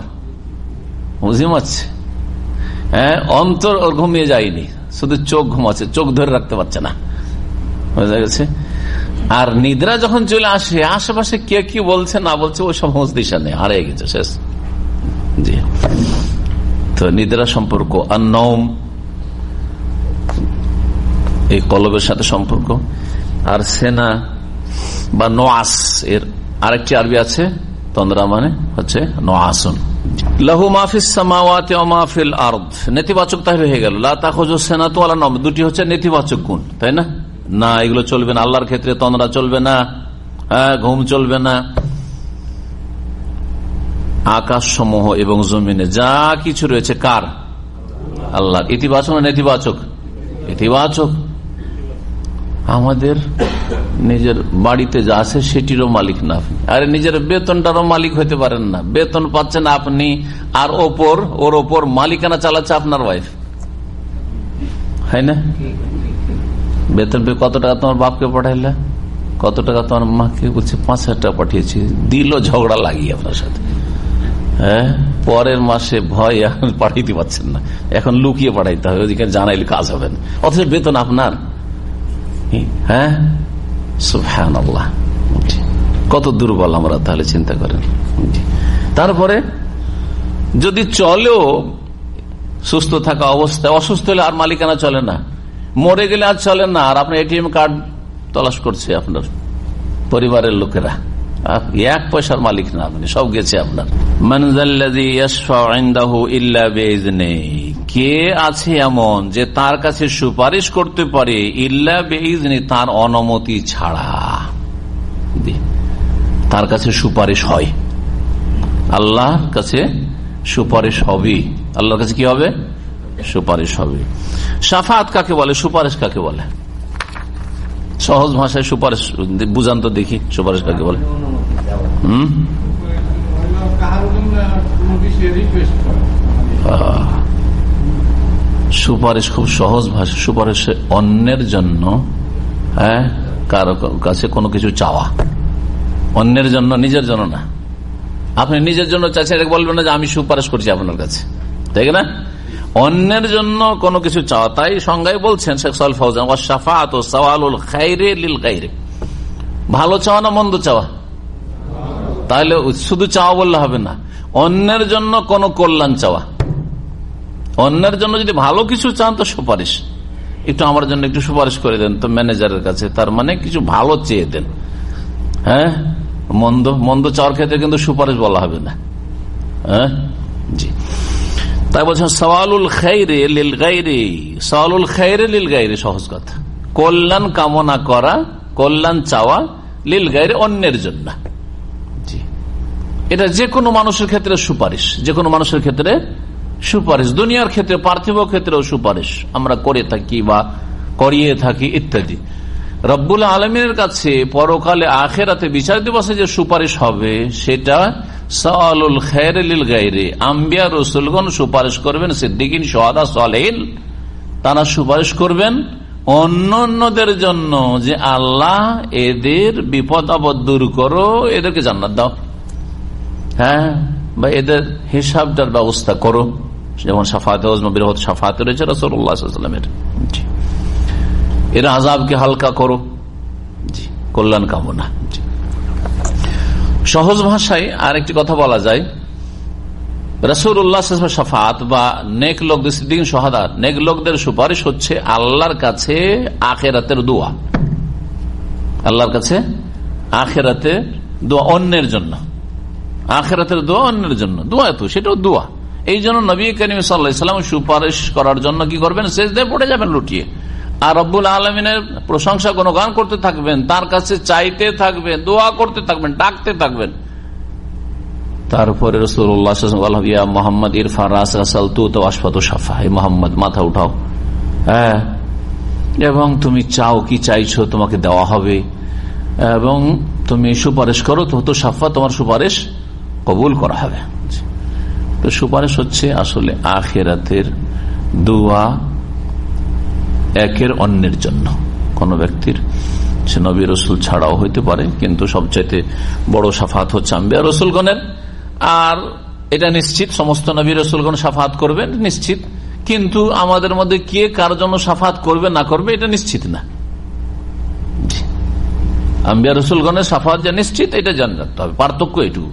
ঝিমাচ্ছে। হ্যাঁ অন্তর ঘুমিয়ে যায়নি, শুধু চোখ ঘুমাচ্ছে, চোখ ধরে রাখতে পারছে না। বোঝা গেছে? আর নিদ্রা যখন চলে আসে, আশেপাশে কে কি বলছে, না বলছে, ওই সমস্ত দিশা নেই, হারিয়ে গেছে, শেষ। জি। তো নিদ্রা সম্পর্ক, আর নম এই কলবের সাথে সম্পর্ক। আর সেনা, বা নোয়াস, এর আরেকটি আরবি আছে, তন্দ্রা মানে হচ্ছে নোয়াসন। লাহু মাহফিস মাহফিল নেতিবাচক তাহলে হয়ে গেল। লাখোজ সেনা তো আলা নম দুটি হচ্ছে নেতিবাচক গুণ, তাই না? না, এগুলো চলবে না, আল্লাহর ক্ষেত্রে তন্দ্রা চলবে না হ্যাঁ ঘুম চলবে না। আকাশ সমূহ এবং জমিনে যা কিছু রয়েছে, কার? আল্লাহ ইতিবাচক না নেতিবাচক? ইতিবাচক। আমাদের নিজের বাড়িতে যা আছে, সেটিরও মালিক না আপনি। আরে, নিজের বেতনটারও মালিক হইতে পারেন না। বেতন পাচ্ছেন আপনি, আর ওপর, ওর ওপর মালিকানা চালাচ্ছে আপনার ওয়াইফ হয় না? বেতন পেয়ে কত টাকা তোমার বাপকে পাঠাইলে? কত টাকা তোমার মাকে বলছে, পাঁচ হাজার টাকা পাঠিয়েছি। দিল ঝগড়া লাগিয়ে আপনার সাথে। হ্যাঁ? পরের মাসে ভয় এখন পাঠাইতে পারছেন না। এখন লুকিয়ে পাঠাইতে হবে, ওদিকে জানাইলে কাজ হবে না। অথচ বেতন আপনার। হ্যাঁ? সুফহান আল্লাহ কত দুর্বল আমরা তাহলে চিন্তা করেন। তারপরে, যদি চলেও সুস্থ থাকা অবস্থায়, অসুস্থ হলে আর মালিকানা চলে না। মরে গেলে আর চলে না, আর আপনার এটিএম কার্ড তলাশ করছে আপনার পরিবারের লোকেরা। এক পয়সার মালিক না আপনি, সব গেছে আপনার। কে আছে এমন যে তার কাছে সুপারিশ করতে পারে ইল্লা বেইজনি তার অনুমতি ছাড়া? তার কাছে সুপারিশ হয়। আল্লাহর কাছে সুপারিশ হবে আল্লাহর কাছে কি হবে? সুপারিশ হবে। সাফাত কাকে বলে? সুপারিশ কাকে বলে? সহজ ভাষায় সুপারিশ বুঝান তো দেখি, সুপারিশ কাকে বলে? সুপারিশ খুব সহজ ভাষা। সুপারিশ অন্যের জন্য হ্যাঁ কারও কাছে কোনো কিছু চাওয়া। অন্যের জন্য, নিজের জন্য না। আপনি নিজের জন্য চাইছেন বলবেন না যে আমি সুপারিশ করছি আপনার কাছে। তাই না? অন্যের জন্য কোনো কিছু চাওয়া তাই সংজ্ঞায় বলছেন শেখ সাল ফৌজান সাফাত ও সওয়ালুল খাইরে লিল খাইরে ভালো চাওয়া না মন্দ চাওয়া? তাহলে শুধু চাওয়া বললে হবে না। অন্যের জন্য কোনো কল্যাণ চাওয়া। অন্যের জন্য যদি ভালো কিছু চান তো সুপারিশ। একটু আমার জন্য একটু সুপারিশ করে দেন তো ম্যানেজারের কাছে। তার মানে কিছু ভালো চেয়ে দেন। হ্যাঁ? মন্দ মন্দ চাওয়ার ক্ষেত্রে কিন্তু সুপারিশ বলা হবে না। হ্যাঁ? জি। তাই বলছেন, সওয়ালুল খাইরে লিল গাইরে, সওয়ালুল খাইরে লিল গাইরে, সহজ কথা। কল্যাণ কামনা করা, কল্যাণ চাওয়া লিল গাইরে অন্যের জন্য। এটা যে কোনো মানুষের ক্ষেত্রে সুপারিশ, যে কোনো মানুষের ক্ষেত্রে সুপারিশ। দুনিয়ার ক্ষেত্রে, পার্থিব ক্ষেত্রেও সুপারিশ। আমরা করে থাকি বা করিয়ে থাকি ইত্যাদি। রব্বুল আলমীর কাছে পরকালে আখেরাতে বিচার দিবসে যে সুপারিশ হবে, সেটা সালুল খেরলিল গাইরে। আম্বিয়া রসুলগণ সুপারিশ করবেন সিদ্দিকিন সোহাদা সালেল তারা সুপারিশ করবেন অন্য অন্যদের জন্য যে আল্লাহ এদের বিপদ আপদ দূর করো এদেরকে জান্নাত দাও। হ্যাঁ বা এদের হিসাবটার ব্যবস্থা করো। যেমন সাফাতে বৃহৎ সাফাতে রয়েছে রসুল্লাহামের এর আজাবকে হালকা করো। জি কল্যাণ কামনা। জি। সহজ ভাষায় আর একটি কথা বলা যায়। রসুর উল্লাহ সাফাত বা নেক লোকদের সিদ্দিন সহাদাত নেক লোকদের সুপারিশ হচ্ছে আল্লাহর কাছে আখেরাতের দোয়া। আল্লাহর কাছে আখেরাতে দোয়া অন্যের জন্য। আখেরাতের দোয়া অন্যের জন্য। দোয়া তো, সেটাও দোয়া। এই জন্য নবী করিম সাল্লাম সুপারিশ করার জন্য কি করবেন? শেষ দিয়ে পড়ে যাবেন লুটিয়ে। আর রব্বুল আলমিনের প্রশংসা গান করতে থাকবেন, তার কাছে চাইতে থাকবেন, দোয়া করতে থাকবেন, ডাকতে থাকবেন। তারপরে মোহাম্মদ ইরফান রাসাল তু তো আশফাত সাফা মোহাম্মদ, মাথা উঠাও। হ্যাঁ এবং তুমি চাও কি চাইছো তোমাকে দেওয়া হবে। এবং তুমি সুপারিশ করো তো সাফা তোমার সুপারিশ কবুল করা হবে। তো সুপারিশ হচ্ছে আসলে আখেরাতের দোয়া একের অন্যের জন্য। কোন ব্যক্তির, সে নবী রসুল ছাড়াও হইতে পারে, কিন্তু সবচাইতে বড় সাফাত হচ্ছে আম্বিয়া রসুলগণের। আর এটা নিশ্চিত, সমস্ত নবী রসুলগণ সাফাত করবেন, নিশ্চিত। কিন্তু আমাদের মধ্যে কে কার জন্য সাফাত করবে, না করবে, এটা নিশ্চিত না। আম্বিয়া রসুলগণের সাফাত যা নিশ্চিত, এটা জান রাখতে হবে। পার্থক্য এটুকু।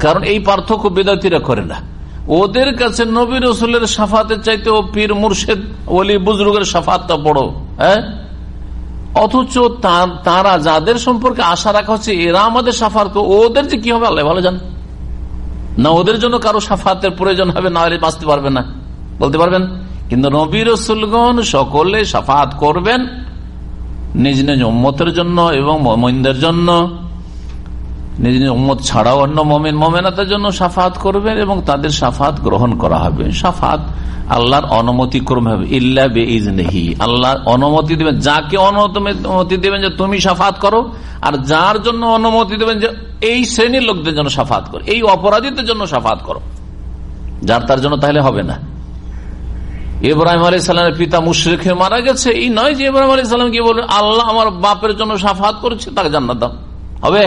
কারণ এই পার্থক্য বেদাতিরা করে না। ওদের কাছে নবী রসুলের সাফাতের চাইতে ও পীর মুর্শেদ, ওলি বুজরুগের সাফাতটা বড় হ্যাঁ? অথচ তারা যাদের সম্পর্কে আশা রাখা হচ্ছে, এরা আমাদের সাফাত ওদের যে কি হবে আল্লাহ ভালো জান না, ওদের জন্য কারও সাফাতের প্রয়োজন হবে, না হলে বাঁচতে পারবে না। বলতে পারবেন? কিন্তু নবী রসুলগণ সকলে সাফাত করবেন নিজ নিজ উম্মতের জন্য এবং মমিনদের জন্য। নিজ নিজ উম্মত ছাড়াও অন্য মমিন মমেনাতের জন্য সাফাত করবেন এবং তাদের সাফাত গ্রহণ করা হবে। সাফাত আল্লাহর অনুমতি ক্রম হবে ইল্লা নেহি আল্লাহ অনুমতি দেবেন। যাকে অনুমতি দেবেন যে তুমি সাফাত করো, আর যার জন্য অনুমতি দেবেন যে এই শ্রেণির লোকদের জন্য সাফাত করো, এই অপরাধীদের জন্য সাফাত করো। যার তার জন্য তাহলে হবে না। ইব্রাহিম আলী সাল্লামের পিতা মুশ্রিক মারা গেছে। এই নয় যে ইব্রাহিম আলী সাল্লাম কি বলবেন আল্লাহ আমার বাপের জন্য সাফাত করছে, তাকে জান্নাত দাও। হবে?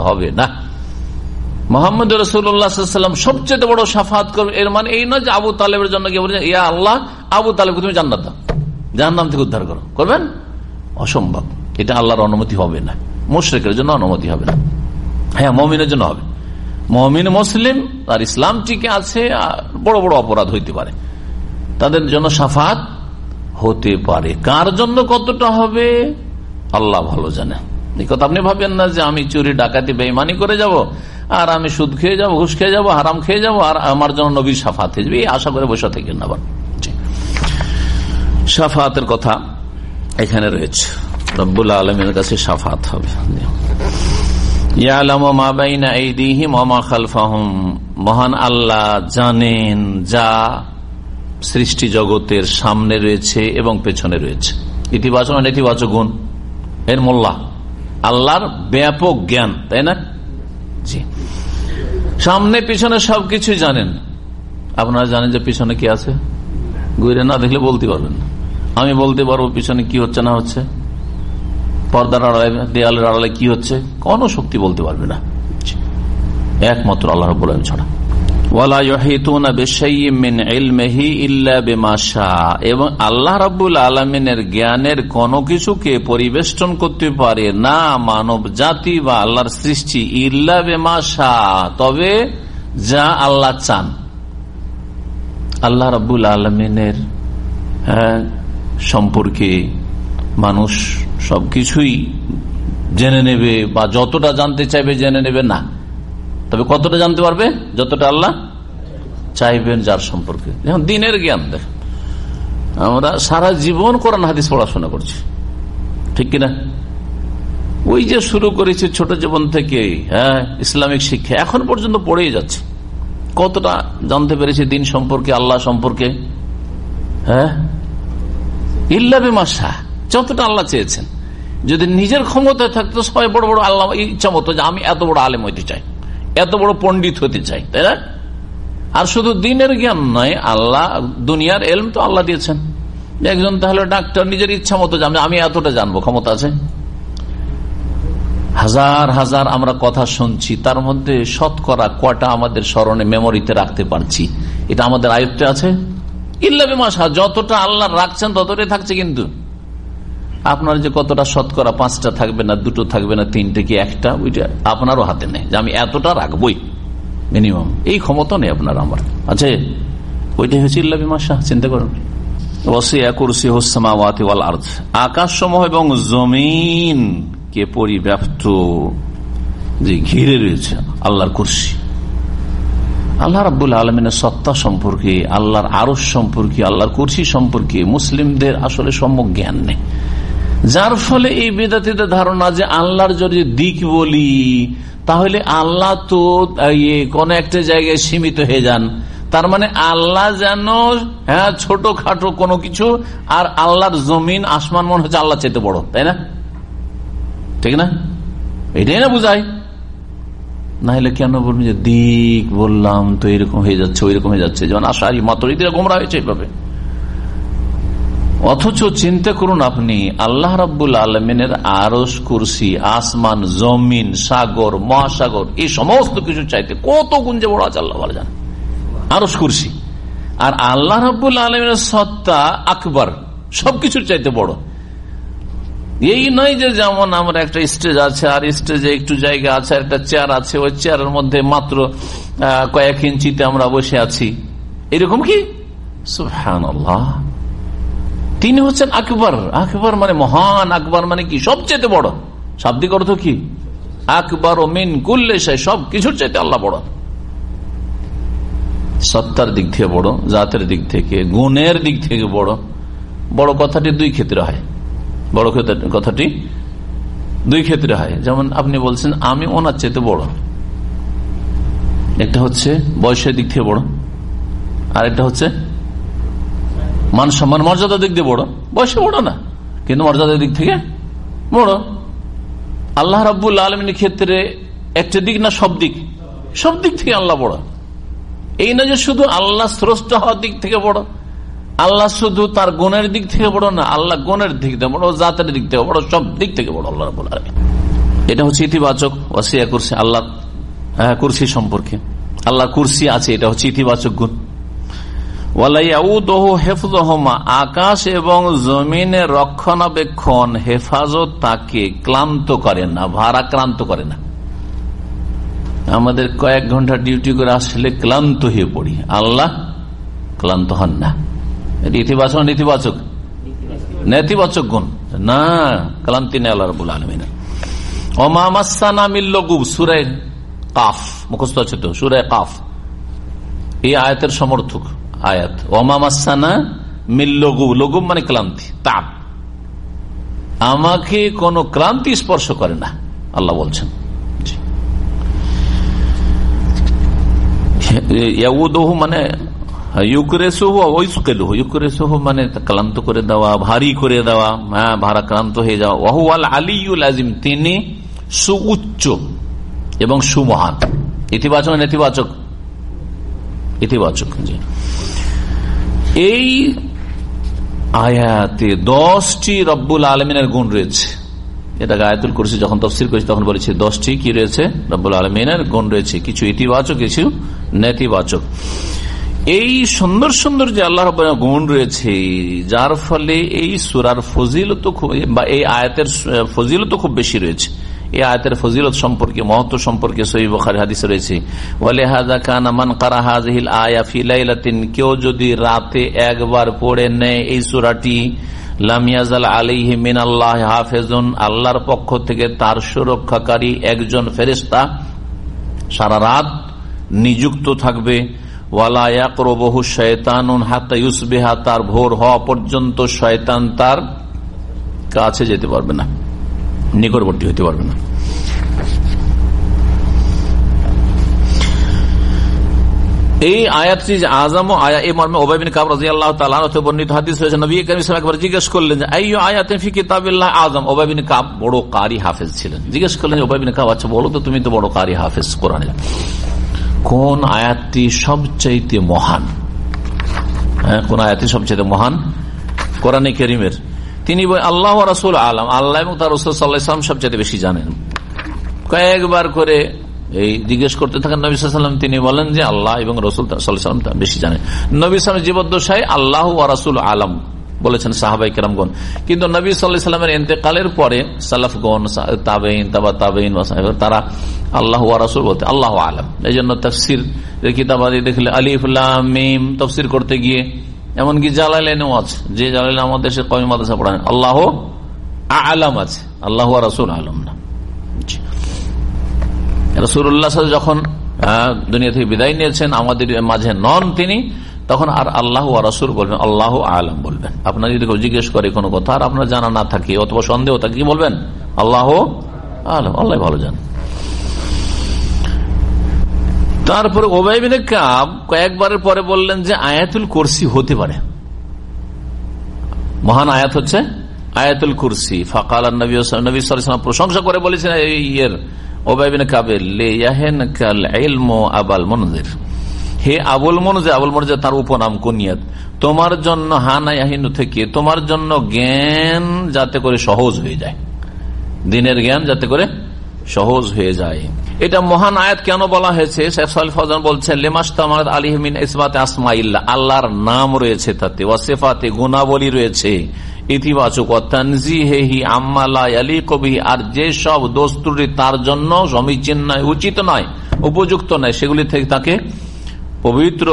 হবে না। মোহাম্মদ রসুল্লাহাম সবচেয়ে বড় সাফাত করবে, এর মানে এই নয় যে আবু তালেবের জন্য কি বলছেন, ইয়া আল্লাহ, আবু তালেবকে তুমি জান্নাত দাও। জাহান্নাম থেকে উদ্ধার করো। করবেন? অসম্ভব। এটা আল্লাহর অনুমতি হবে না। মুশ্রেকের জন্য অনুমতি হবে না। হ্যাঁ মমিনের জন্য হবে। মমিন মুসলিম আর ইসলাম টিকে আছে বড় বড় অপরাধ হইতে পারে। তাদের জন্য সাফাত হতে পারে। কার জন্য কতটা হবে? আল্লাহ ভালো জানে। কথা আপনি ভাবেন না যে আমি চুরি, ডাকাতি বেইমানি করে যাব, আর আমি সুদ খেয়ে যাব, ঘুষ খেয়ে যাব, হারাম খেয়ে যাব, আর আমার জন্য নবীর সাফাত হয়ে যাবে। এই আশা করে বসে থেকে না আবার। সাফাতের কথা এখানে রয়েছে। রব্বুল আলমের কাছে সাফাত হবে। মহান আল্লাহ জানেন যা সৃষ্টি জগতের সামনে রয়েছে এবং পেছনে রয়েছে। ইতিবাচক নেতিবাচক গুণ। এর মোল্লা। আল্লাহর ব্যাপক জ্ঞান, তাই না? জি। সামনে, পিছনে সবকিছু জানেন। আপনারা জানেন যে পিছনে কি আছে? ঘুরে না দেখলে বলতে পারবেন আমি বলতে পারব পিছনে কি হচ্ছে, না হচ্ছে। পর্দার আড়ালে, দেয়ালের আড়ালে কি হচ্ছে? কোনো শক্তি বলতে পারবে না। একমাত্র আল্লাহ বলেন ছাড়া। এবং আল্লাহ রাবুল আলমিনের জ্ঞানের কোন কিছুকে পরিবেষ্টন করতে পারে না মানব জাতি বা আল্লাহর সৃষ্টি ইল্লা বেমাশা তবে যা আল্লাহ চান। আল্লাহ রাবুল আলমিনের হ্যাঁ, সম্পর্কে মানুষ সবকিছুই জেনে নেবে বা যতটা জানতে চাইবে জেনে নেবে না। তবে কতটা জানতে পারবে? যতটা আল্লাহ চাইবেন যার সম্পর্কে। যেমন দিনের জ্ঞান, দেখ। আমরা সারা জীবন কোরআন, হাদিস পড়াশোনা করছি। ঠিক কিনা? ওই যে শুরু করেছে ছোট জীবন থেকে হ্যাঁ ইসলামিক শিক্ষা, এখন পর্যন্ত পড়েই যাচ্ছে। কতটা জানতে পেরেছে দিন সম্পর্কে, আল্লাহ সম্পর্কে? হ্যাঁ? ইল্লাবে যতটা আল্লাহ চেয়েছেন। যদি নিজের ক্ষমতায় থাকতো, সবাই বড় বড় আল্লাহ, ইচ্ছা মতো যে আমি এত বড় আলেম হইতে চাই। এত বড় পন্ডিত হতে চাই, তাই না? আর শুধু দিনের জ্ঞান নয়, আল্লাহ, দুনিয়ার এলম তো আল্লাহ দিয়েছেন। একজন তাহলে ডাক্তার, নিজের ইচ্ছা মতো জানবে, আমি এতটা জানব, ক্ষমতা আছে? হাজার হাজার আমরা কথা শুনছি, তার মধ্যে শতকরা কটা আমাদের স্মরণে মেমোরিতে রাখতে পারছি। এটা আমাদের আয়ত্তে আছে? ইল্লাবি মাসা যতটা আল্লাহ রাখছেন ততটাই থাকছে কিন্তু। আপনার যে কতটা শতকরা পাঁচটা থাকবে না, দুটো থাকবে না, তিনটে কি একটা, ওইটা আপনারও হাতে নেই। যে আমি এতটা রাখবই মিনিমাম এই ক্ষমতা নেই আপনার আমার। আচ্ছা ওইটাই হচ্ছে ইল্লা বিমাশা চিন্তা করুন। এবং পরিব্যাপ্ত? যে ঘিরে রয়েছে আল্লাহর কুরসি। আলমিনের সম্পর্কে, আল্লাহর আরস সম্পর্কে, আল্লাহর কুর্সি সম্পর্কে মুসলিমদের আসলে সম্যক জ্ঞান নেই। যার ফলে এই বেদাতিদের ধারণা যে আল্লাহর যদি দিক বলি, তাহলে আল্লাহ তো কোন একটা জায়গায় সীমিত হয়ে যান। তার মানে আল্লাহ যেন হ্যাঁ ছোট খাটো কোনো কিছু, আর আল্লাহর জমিন, আসমান মনে হচ্ছে আল্লাহ চেতে বড়, তাই না? ঠিক না? এটাই না বুঝায় না হলে কেন বলবেন যে দিক বললাম তো এরকম হয়ে যাচ্ছে, ওইরকম হয়ে যাচ্ছে। যেমন আশারি, মাতরিদিরা গোমরা হয়েছে এইভাবে। অথচ চিন্তা করুন আপনি, আল্লাহ রাব্বুল আলমিনের আরস কুরসি, আসমান, জমিন, সাগর, মহাসাগর, এই সমস্ত কিছু চাইতে কত গুঞ্জে বড় আছে আল্লাহ জান আরস কুরসি। আর আল্লাহ রাব্বুল আলমিনের সত্তা আকবর, সবকিছুর চাইতে বড়। এই নয় যে যেমন আমার একটা স্টেজ আছে, আর স্টেজে একটু জায়গা আছে, আর একটা চেয়ার আছে, ওই চেয়ারের মধ্যে মাত্র কয়েক ইঞ্চিতে আমরা বসে আছি। এরকম কি? সুহান তিনি হচ্ছেন আকবর। আকবর মানে মহান, আকবর মানে কি? সবচেয়ে বড়। শাব্দিক অর্থ কি? আকবর ও মিন কুল্লে সব কিছুর চাইতে আল্লাহ বড়। সত্তার দিক থেকে বড়, জাতের দিক থেকে, গুণের দিক থেকে বড়। বড় কথাটি দুই ক্ষেত্রে হয়। বড় কথাটি দুই ক্ষেত্রে হয়। যেমন আপনি বলছেন, আমি ওনার চেয়ে বড়। একটা হচ্ছে বয়সের দিক থেকে বড় আর একটা হচ্ছে মান সম্মান মর্যাদার দিক দিয়ে বড়। বয়সে বড় না। কিন্তু মর্যাদার দিক থেকে বড়। আল্লাহ রাবুল আলমিনের ক্ষেত্রে একটা দিক না সব দিক? সব দিক থেকে আল্লাহ বড়। এই না যে শুধু আল্লাহ স্রষ্ট হওয়ার দিক থেকে বড়। আল্লাহ শুধু তার গুণের দিক থেকে বড় না, আল্লাহ গুণের দিক থেকে বড়, জাতের দিক থেকে বড়, সব দিক থেকে বড় আল্লাহ রাবুল আলমিন। এটা হচ্ছে ইতিবাচক ওয়াসিয়া কুরসি, আল্লাহ হ্যাঁ কুরসি সম্পর্কে। আল্লাহ কুরসি আছে, এটা হচ্ছে ইতিবাচক গুণ। আকাশ এবং জমিনে রক্ষণাবেক্ষণ, হেফাজত তাকে ক্লান্ত করে না, ভারাক্রান্ত করে না। আমাদের কয়েক ঘণ্টা ডিউটি করে আসলে ক্লান্ত হয়ে পড়ি। আল্লাহ ক্লান্ত হন না। ইতিবাচক নেতিবাচক? নেতিবাচক গুণ। না, ক্লান্তি নেই আল্লাহ রবুল আলমিন। সুরে কাফ, মুখস্থ সুরে কাফ। এই আয়তের সমর্থক। আয়াত। ওমামাসানা মিল লঘু মানে ক্লান্তি, তাপ। আমাকে কোন ক্লান্তি স্পর্শ করে না, আল্লাহ বলছেন। মানে মানে ক্লান্ত করে দেওয়া, ভারী করে দেওয়া হ্যাঁ ভারাক্রান্ত হয়ে যাওয়া। ওয়াহুয়াল আলিউল আজিম তিনি সুউচ্চ এবং সুমহান। ইতিবাচক, নেতিবাচক ইতিবাচক এই আয়াতে দশটি রব্বুল আলমিনের গুণ রয়েছে। এটা আয়াতুল করেছি যখন তফসির করেছি তখন বলেছি, দশটি কি রয়েছে? রব্বুল আলমিনের গুণ রয়েছে। কিছু ইতিবাচক, কিছু নেতিবাচক। এই সুন্দর সুন্দর যে আল্লাহ গুণ রয়েছে, যার ফলে এই সুরার ফজিলত বা এই আয়াতের ফজিলত খুব বেশি রয়েছে। এই আয়তের ফজিলত সম্পর্কে, মহত্ব সম্পর্কে সহি হাদিস রয়েছে। ওয়ালে হাজা কানামান কারা হাজহিল আয়া ফিলাইলাতিন কেউ যদি রাতে একবার পড়ে নেয় এই সুরাটি লামিয়াজাল আলিহি মিন আল্লাহ হাফেজুন আল্লাহর পক্ষ থেকে তার সুরক্ষাকারী একজন ফেরিস্তা সারা রাত নিযুক্ত থাকবে। ওয়ালায়াকরবহু শয়তানুন হাত্তা ইউসবেহা, তার ভোর হওয়া পর্যন্ত শয়তান তার কাছে যেতে পারবে না। নিকটবর্তী হতে পারবে না। এই আয়াতটি যে আজম আয়া এই মর্মে ওবাইবিন কাব রাজি আল্লাহ তালা বর্ণিত হাদিস হয়েছে নবী করিম একবার জিজ্ঞেস করলেন আজম? ওবাইবিন কাব বড় কারি হাফেজ ছিলেন। জিজ্ঞেস করলেন ওবাইবিন কাব আচ্ছা বলো তো, তুমি তো বড় কারি হাফেজ কোরআনে। কোন আয়াতটি সবচাইতে মহান? হ্যাঁ কোন আয়াতটি সবচাইতে মহান? কোরআনে করিমের। তিনি আল্লাহ রাসুল আলম। আল্লাহ এবং তার রসুল সাল্লাহাম সবচেয়ে বেশি জানেন। কয়েকবার করে এই জিজ্ঞেস করতে থাকেন নবী সাল্লাম তিনি বলেন যে আল্লাহ এবং রসুল সাল্লাম বেশি জানেন। নবী সালাম জীবদ্দশায় আল্লাহ রাসুল আলম বলেছেন সাহাবাই কেরামগণ। কিন্তু নবী সাল্লাহ সাল্লামের এতেকালের পরে সালাফগণ তাবেইন তাবা তাবেইন তারা আল্লাহ রাসুল বলতে আল্লাহ আলম। এই জন্য তফসির কিতাবাদি দেখলে আলিফুল্লাহ মিম তফসির করতে গিয়ে এমনকি জালালেনও আছে যে জালালেন আমাদের দেশে কমি মাদ্রাসা পড়ায় আল্লাহ আলাম আছে। আল্লাহ রাসুল আলম না। রসুল্লাহ যখন দুনিয়া থেকে বিদায় নিয়েছেন, আমাদের মাঝে নন তিনি, তখন আর আল্লাহ রসুল বলবেন, আল্লাহ আলম বলবেন। আপনার যদি কেউ জিজ্ঞেস করে কোনো কথা আর আপনার জানা না থাকে অথবা সন্দেহ থাকে, কি বলবেন? আল্লাহ আলম। আল্লাহ ভালো জান তারপরে ওবাইবিনে কাব কয়েকবারের পরে বললেন যে আয়াতুল কুরসি হতে পারে। মহান আয়াত হচ্ছে আয়াতুল কুরসি। ফাকাল নবী নবী প্রশংসা করে বলেছেন ইয়ের ওবাইবিনে কাবের লে কাল আবাল মুনজির। হে আবুল মনজে আবুল মনজে তার উপনাম কুনিয়াত তোমার জন্য হানা ইয়াহিনু থেকে তোমার জন্য জ্ঞান যাতে করে সহজ হয়ে যায়। দিনের জ্ঞান যাতে করে সহজ হয়ে যায়। এটা মহান আয়াত কেন বলা হয়েছে? শেখ সাল ফজান বলছেন লেমাস্তামাদ আলিহমিন ইসবাতে আসমাইল্লা আল্লাহর নাম রয়েছে তাতে ওয়াসেফাতে গুণাবলী রয়েছে। ইতিবাচক তানজিহি আম্মালা আলী কবি আর যে সব দোস্তুরি তার জন্য সমীচীন নয়, উচিত নয়, উপযুক্ত নয়, সেগুলি থেকে তাকে পবিত্র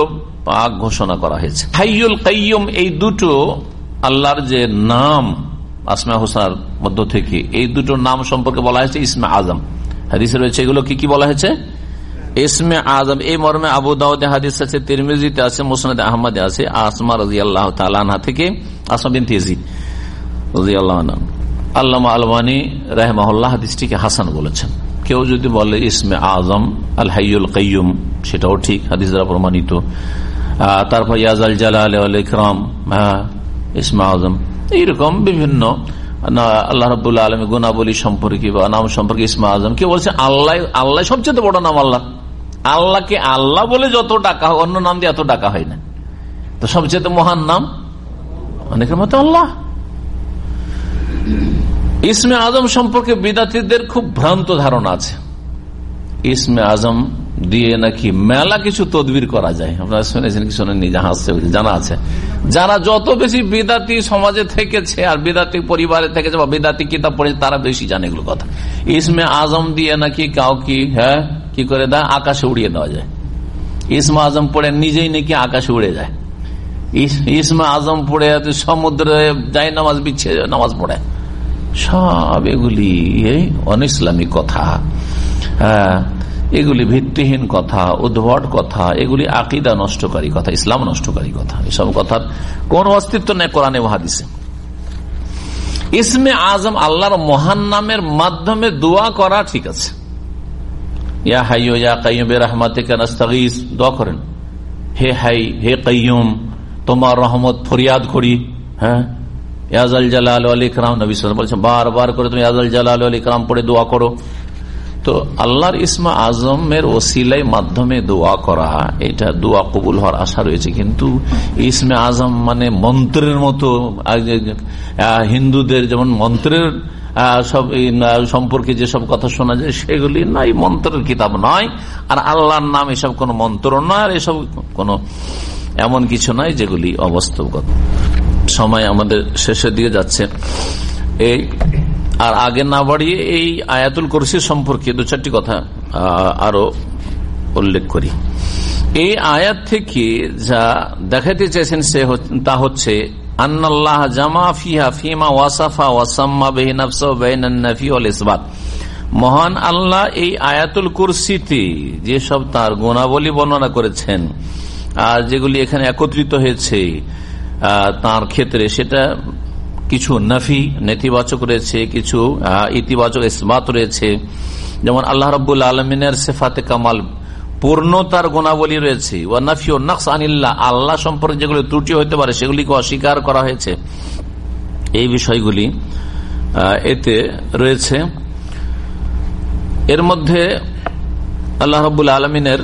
পাক ঘোষণা করা হয়েছে। হাইয়ুল কাইয়ুম, এই দুটো আল্লাহর যে নাম, আসমা হোসার মধ্য থেকে, এই দুটো নাম সম্পর্কে বলা হয়েছে ইসমা আজম। হাদিসে রয়েছে, এগুলো কি কি বলা হয়েছে? ইসমে আজম, এই মর্মে আবু দাউদে হাদিস আছে, তিরমিজিতে আছে, মুসনাদ আহমদে আছে, আসমা রাজি আল্লাহ তালানহা থেকে আসমা বিন তেজি রাজি আল্লাহ আল্লামা আলমানি রাহমাহুল্লাহ হাদিসটিকে হাসান বলেছেন। কেউ যদি বলে ইসমে আজম আল হাইউল কাইয়ুম, সেটাও ঠিক, হাদিস দ্বারা প্রমাণিত। তারপর জালাল আল ইকরাম হ্যাঁ ইসমে আজম, এইরকম বিভিন্ন আল্লাহ রবুল্লা আলমী গুণাবলী সম্পর্কে বা নাম সম্পর্কে ইসমা আজম কেউ বলছে, আল্লাহ আল্লাহ সবচেয়ে বড় নাম আল্লাহ। আল্লাহকে আল্লাহ বলে যত ডাকা হয়, অন্য নাম দিয়ে এত ডাকা হয় না। তো সবচেয়ে মহান নাম, অনেকের মতো আল্লাহ। ইসমে আজম সম্পর্কে বিদাতিদের খুব ভ্রান্ত ধারণা আছে। ইসমে আজম দিয়ে নাকি মেলা কিছু তদবির করা যায়। আপনারা শুনেছেন কি শোনেননি? জাহা আসছে জানা আছে। যারা যত বেশি বিদাতি সমাজে থেকেছে আর বিদাতি পরিবারে থেকেছে বা বিদাতি কিতাব পড়েছে, তারা বেশি জানে এগুলো কথা। ইসমে আজম দিয়ে নাকি কাউকে হ্যাঁ কি করে দেয়? আকাশে উড়িয়ে দেওয়া যায়। ইসমে আজম পড়ে নিজেই নাকি আকাশে উড়ে যায়। ইস- ইসমে আজম পড়ে সমুদ্রে যাই নামাজ বিচ্ছে, নামাজ পড়ে। সব এগুলি, এই অনইসলামিক কথা। হ্যাঁ এগুলি ভিত্তিহীন কথা, উদ্ভট কথা, এগুলি আকিদা নষ্টকারী কথা, ইসলাম নষ্টকারী কথা। এসব কথার কোন অস্তিত্ব নেই কোরআনে মহাদিসে ইসমে আজম আল্লাহর মহান নামের মাধ্যমে দোয়া করা ঠিক আছে। হ্যাঁ? বারবার করে তুমি ইয়াজাল জালাল আলী ইকরাম পড়ে দোয়া করো। তো আল্লাহর ইসমা আজমের ওসিলাই মাধ্যমে দোয়া করা, এটা দোয়া কবুল হওয়ার আশা রয়েছে। কিন্তু ইসমে আজম মানে মন্ত্রের মতো হিন্দুদের যেমন মন্ত্রের সব সম্পর্কে যেসব কথা শোনা যায়, সেগুলি নাই, মন্ত্রের কিতাব নয়। আর আল্লাহর নাম এসব কোন মন্ত্র নয়, আর এসব কোন এমন কিছু নয় যেগুলি অবাস্তবগত। সময় আমাদের শেষের দিকে যাচ্ছে। এই আর আগে না বাড়িয়ে এই আয়াতুল কুরসি সম্পর্কে দু চারটি কথা আরও উল্লেখ করি। এই আয়াত থেকে যা দেখাতে চেয়েছেন সে তা হচ্ছে, আন্নাল্লাহ জামা ফিহা ফিমা ওয়াসাফা ওয়াসাম্মা বেহিনান্নাফি ওয়াল ইসবাত। মহান আল্লাহ এই আয়াতুল কুরসিতে যেসব তার গুণাবলী বর্ণনা করেছেন, আর যেগুলি এখানে একত্রিত হয়েছে তার ক্ষেত্রে সেটা কিছু নাফি নেতিবাচক রয়েছে, কিছু ইতিবাচক ইসবাত রয়েছে। যেমন আল্লাহ রব্বুল আলমিনের সেফাতে কামাল, পূর্ণতার গুণাবলী রয়েছে। ও নাফি ও নকশ আনিল্লাহ, আল্লাহ সম্পর্কে যেগুলি ত্রুটি হতে পারে, সেগুলিকে অস্বীকার করা হয়েছে। এই বিষয়গুলি এতে রয়েছে। এর মধ্যে আল্লাহ রব্বুল আলমিনের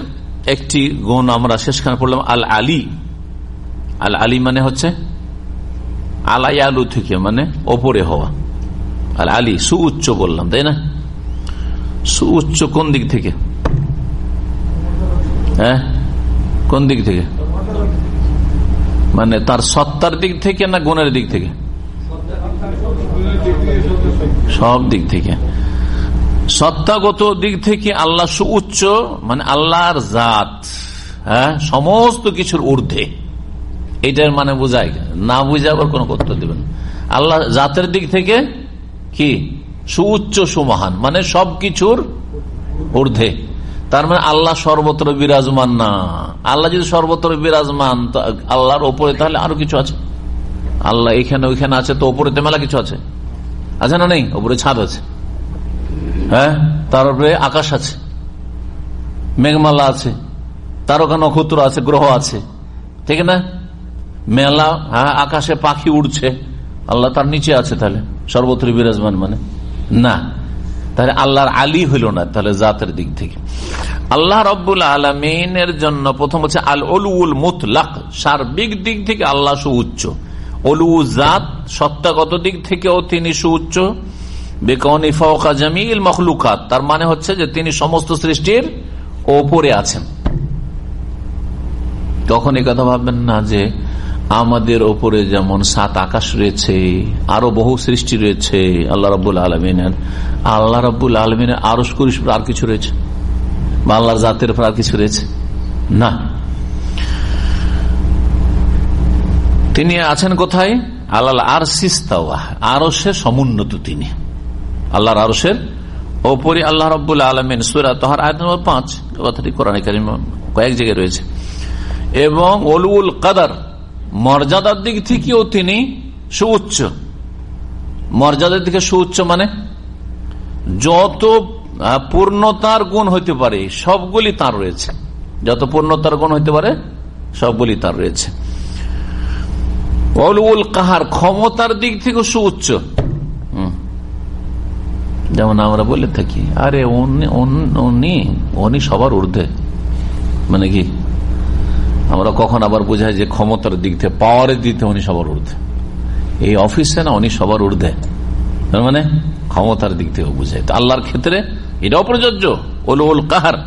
একটি গুণ আমরা শেষখানে পড়লাম, আল আলী। আল আলী মানে হচ্ছে আলাই আলু থেকে মানে ওপরে হওয়া। আর আলী সুউচ্চ বললাম তাই না? সুউচ্চ কোন দিক থেকে? হ্যাঁ? কোন দিক থেকে? মানে তার সত্তার দিক থেকে না গুণের দিক থেকে? সব দিক থেকে। সত্তাগত দিক থেকে আল্লাহ সুউচ্চ মানে আল্লাহর জাত হ্যাঁ? সমস্ত কিছুর ঊর্ধ্বে। এটার মানে বোঝায় না বুঝে আবার কোন করতে দেবেন আল্লাহ জাতের দিক থেকে কি? সুউচ্চ, সুমহান। মানে সবকিছুর ঊর্ধ্বে। তার মানে আল্লাহ সর্বত্র বিরাজমান না। আল্লাহ যদি সর্বত্র বিরাজমান আল্লাহর ওপরে তাহলে আরও কিছু আছে। আল্লাহ এখানে ওইখানে আছে, তো ওপরে মেলা কিছু আছে। আছে না নেই? ওপরে ছাদ আছে। হ্যাঁ? তার উপরে আকাশ আছে। মেঘমালা আছে। তারকা নক্ষত্র আছে, গ্রহ আছে। ঠিক না? মেলা হ্যাঁ আকাশে পাখি উড়ছে। আল্লাহ তার নিচে আছে তাহলে, সর্বত্র বিরাজমান মানে? না। তাহলে আল্লাহর আলী হইল না, তাহলে জাতের দিক থেকে। আল্লাহ রব্বুল আলমিনের জন্য প্রথম হচ্ছে আল অলুল মুতলাক, সার্বিক দিক থেকে আল্লাহ সুউচ্চ। অলু জাত সত্তাগত দিক থেকেও তিনি সুউচ্চ। বেকনি ফৌকা জামিল মখলুকাত, তার মানে হচ্ছে যে তিনি সমস্ত সৃষ্টির ওপরে আছেন। তখন এই কথা ভাববেন না যে আমাদের ওপরে যেমন সাত আকাশ রয়েছে, আরও বহু সৃষ্টি রয়েছে, আল্লাহ রবুল আলমিনের। আল্লাহ রবুল আলমিনের আরও করিস আর কিছু রয়েছে? বা আল্লাহর জাতের উপর আর কিছু রয়েছে? না। তিনি আছেন কোথায়? আল্লাহ আর সিস্তাওয়া আরসে সমুন্নত তিনি। আল্লাহর আরসের ওপরে আল্লাহ রব্বুল আলমিন সুরা তোহার আয়াত নম্বর পাঁচ। কথাটি কোরআন কয়েক জায়গায় রয়েছে। এবং অলুল কাদার মর্যাদার দিক থেকেও তিনি সুউচ্চ। মর্যাদার দিকে সুউচ্চ মানে যত পূর্ণতার গুণ হইতে পারে, সবগুলি তার রয়েছে। যত পূর্ণতার গুণ হইতে পারে, সবগুলি তার রয়েছে। অলুল কাহার, ক্ষমতার দিক থেকে সুউচ্চ। যেমন আমরা বলে থাকি, আরে উনি উনি সবার ঊর্ধ্বে। মানে কি? কখন আবার বোঝায় যে ক্ষমতার দিক থেকে পাওয়ারের দিক থেকে উনি সবার ঊর্ধ্বে। এই অফিসে না উনি সবার ঊর্ধ্বে। তার মানে ক্ষমতার দিক থেকে বুঝাই তো আল্লাহর ক্ষেত্রে এটাও প্রযোজ্য। ওল কাহার।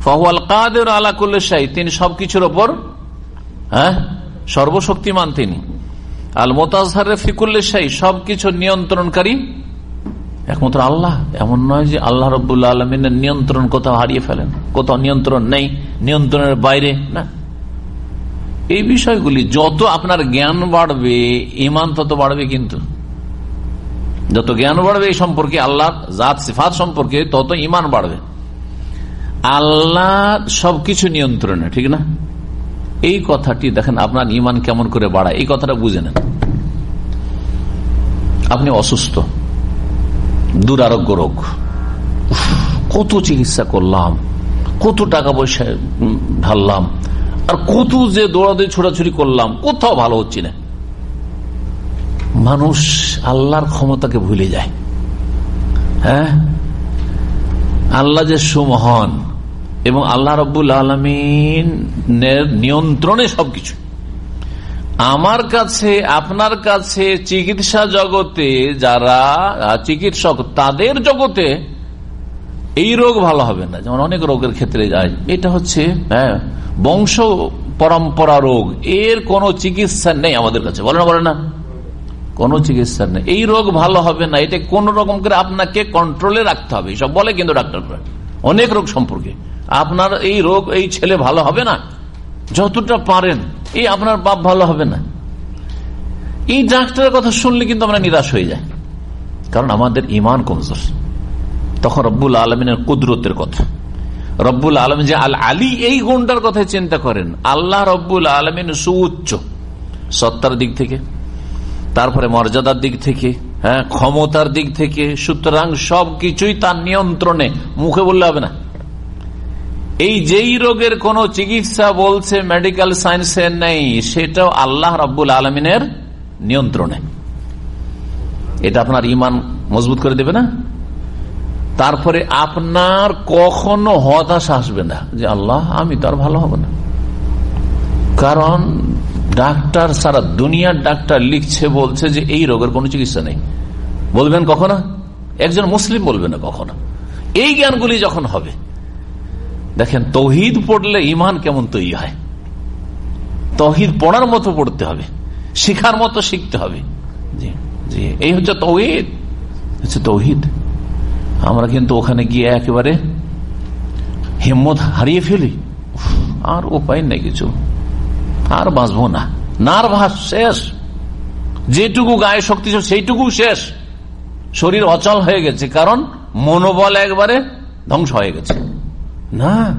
ফহওয়াল কাদের আলা সাই তিনি সবকিছুর ওপর হ্যাঁ সর্বশক্তিমান তিনি। আল মোতাজহারে ফিকুল্লে সাই সবকিছু নিয়ন্ত্রণকারী একমাত্র আল্লাহ। এমন নয় যে আল্লাহ রবুল্লা আলমিনের নিয়ন্ত্রণ কোথাও হারিয়ে ফেলেন, কোথাও নিয়ন্ত্রণ নেই, নিয়ন্ত্রণের বাইরে না। এই বিষয়গুলি যত আপনার জ্ঞান বাড়বে ইমান তত বাড়বে কিন্তু। যত জ্ঞান বাড়বে এই সম্পর্কে আল্লাহ জাত, সিফাত সম্পর্কে তত ইমান বাড়বে। আল্লাহ সবকিছু নিয়ন্ত্রণে, ঠিক না? এই কথাটি দেখেন আপনার ইমান কেমন করে বাড়ায়, এই কথাটা বুঝে নেন। আপনি অসুস্থ, দুরারোগ্য রোগ। কত চিকিৎসা করলাম, কত টাকা পয়সা ঢাললাম। আর কত যে দৌড়াদৌড়ি ছোড়াছুড়ি করলাম, কোথাও ভালো হচ্ছে না। মানুষ আল্লাহর ক্ষমতাকে ভুলে যায়। হ্যাঁ? আল্লাহ যে সুমহান এবং আল্লাহ রব্বুল আলমিনের নিয়ন্ত্রণে সবকিছু। আমার কাছে, আপনার কাছে চিকিৎসা জগতে যারা চিকিৎসক, তাদের জগতে এই রোগ ভালো হবে না। যেমন অনেক রোগের ক্ষেত্রে যায়। এটা হচ্ছে হ্যাঁ বংশ পরম্পরা রোগ। এর কোন চিকিৎসা নেই আমাদের কাছে। বলে না বলে না। কোন চিকিৎসা নেই। এই রোগ ভালো হবে না। এটা কোন রকম করে আপনাকে কন্ট্রোলে রাখতে হবে। সব বলে কিন্তু ডাক্তাররা। অনেক রোগ সম্পর্কে। আপনার এই রোগ, এই ছেলে ভালো হবে না? যতটা পারেন। এই আপনার বাপ ভালো হবে না? এই ডাক্তারের কথা শুনলে কিন্তু আমরা নিরাশ হয়ে যাই। কারণ আমাদের ইমান কমজোর। তখন রব্বুল আলমিনের কুদরতের কথা। রব্বুল আলম যে আল আলী এই গুণটার কথা চিন্তা করেন। আল্লাহ রব্বুল আলমিন সুউচ্চ সত্তার দিক থেকে, তারপরে মর্যাদার দিক থেকে হ্যাঁ ক্ষমতার দিক থেকে, সুতরাং সবকিছুই তার নিয়ন্ত্রণে। মুখে বললে হবে না। এই যেই রোগের কোন চিকিৎসা বলছে মেডিকেল সায়েন্সে নেই, সেটাও আল্লাহ রব্বুল আলমিনের নিয়ন্ত্রণে। এটা আপনার ইমান মজবুত করে দেবে না? তারপরে আপনার কখনো হতাশ আসবে না যে আল্লাহ, আমি তো আর ভালো হব না। কারণ ডাক্তার সারা দুনিয়ার ডাক্তার লিখছে, বলছে যে এই রোগের কোন চিকিৎসা নেই। বলবেন কখনো? একজন মুসলিম বলবে না কখনো? এই জ্ঞানগুলি যখন হবে, দেখেন, তৌহিদ পড়লে ইমান কেমন তৈরি হয়? তহিদ পড়ার মতো পড়তে হবে, শিখার মতো শিখতে হবে। জি জি, এই হচ্ছে তৌহিদ হচ্ছে তৌহিদ। আমরা কিন্তু ওখানে গিয়ে একেবারে হিম্মত হারিয়ে ফেলি। আর উপায় নেই কিছু। আর বাঁচবো না। নার্ভাস, শেষ। যেটুকু গায়ে শক্তি সেইটুকু শেষ। শরীর অচল হয়ে গেছে, কারণ মনোবল একবারে ধ্বংস হয়ে গেছে। না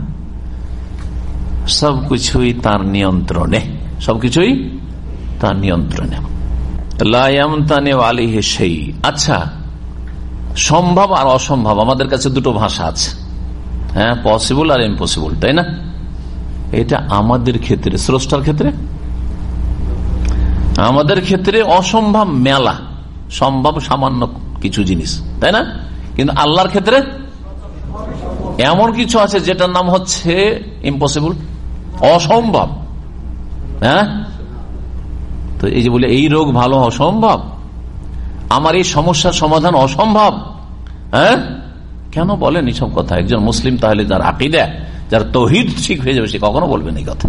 সবকিছুই তার নিয়ন্ত্রণে। সবকিছুই তার নিয়ন্ত্রণে। সেই আচ্ছা সম্ভব আর অসম্ভব? আমাদের কাছে দুটো ভাষা আছে। হ্যাঁ পসিবল আর ইম্পসিবল তাই না? এটা আমাদের ক্ষেত্রে, স্রষ্টার ক্ষেত্রে? আমাদের ক্ষেত্রে অসম্ভব মেলা, সম্ভব সামান্য কিছু জিনিস, তাই না? কিন্তু আল্লাহর ক্ষেত্রে এমন কিছু আছে যেটার নাম হচ্ছে ইম্পসিবল অসম্ভব। হ্যাঁ? তো এই যে বলে, এই রোগ ভালো, অসম্ভব? আমার এই সমস্যার সমাধান অসম্ভব। হ্যাঁ? কেন বলেন এইসব কথা? একজন মুসলিম তাহলে যার আকিদা, যার তহিদ ঠিক হয়ে যাবে, সে কখনো বলবেন এই কথা।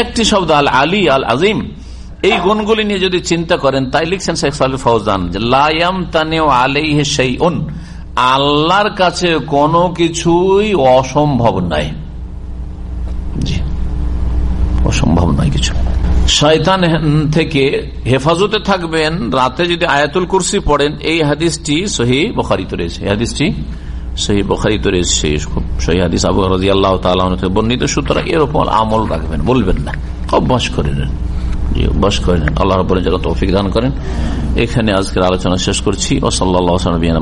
একটি শব্দ, আল আলী, আল আজিম, এই গুণগুলি নিয়ে যদি চিন্তা করেন, তাই লিখছেন শেখ লায়াম তানেও সেই আল্লাহর কাছে কোনো কিছুই অসম্ভব জি, অসম্ভব নয় কিছু। শয়তান থেকে হেফাজতে থাকবেন। রাতে যদি আয়াতুল কুরসি পড়েন, এই হাদিসটি সহি বখারিত রয়েছে। হাদিসটি সহি বখারিত রয়েছে। সহি হাদিস। আবু রাজি আল্লাহ বর্ণিত। সুতরাং এরকম আমল রাখবেন, বলবেন না। অভ্যাস করে নেন। জি অভ্যাস করে নেন আল্লাহ রব যারা তৌফিক দান করেন এখানে আজকের আলোচনা শেষ করছি ও সাল্লাহ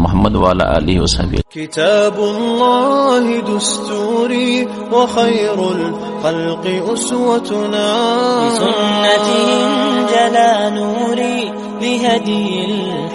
মোহাম্মদ আলী ওসাবি كتاب الله دستوري وخير الخلق أسوتنا بسنته جلا نوري لهدي الحق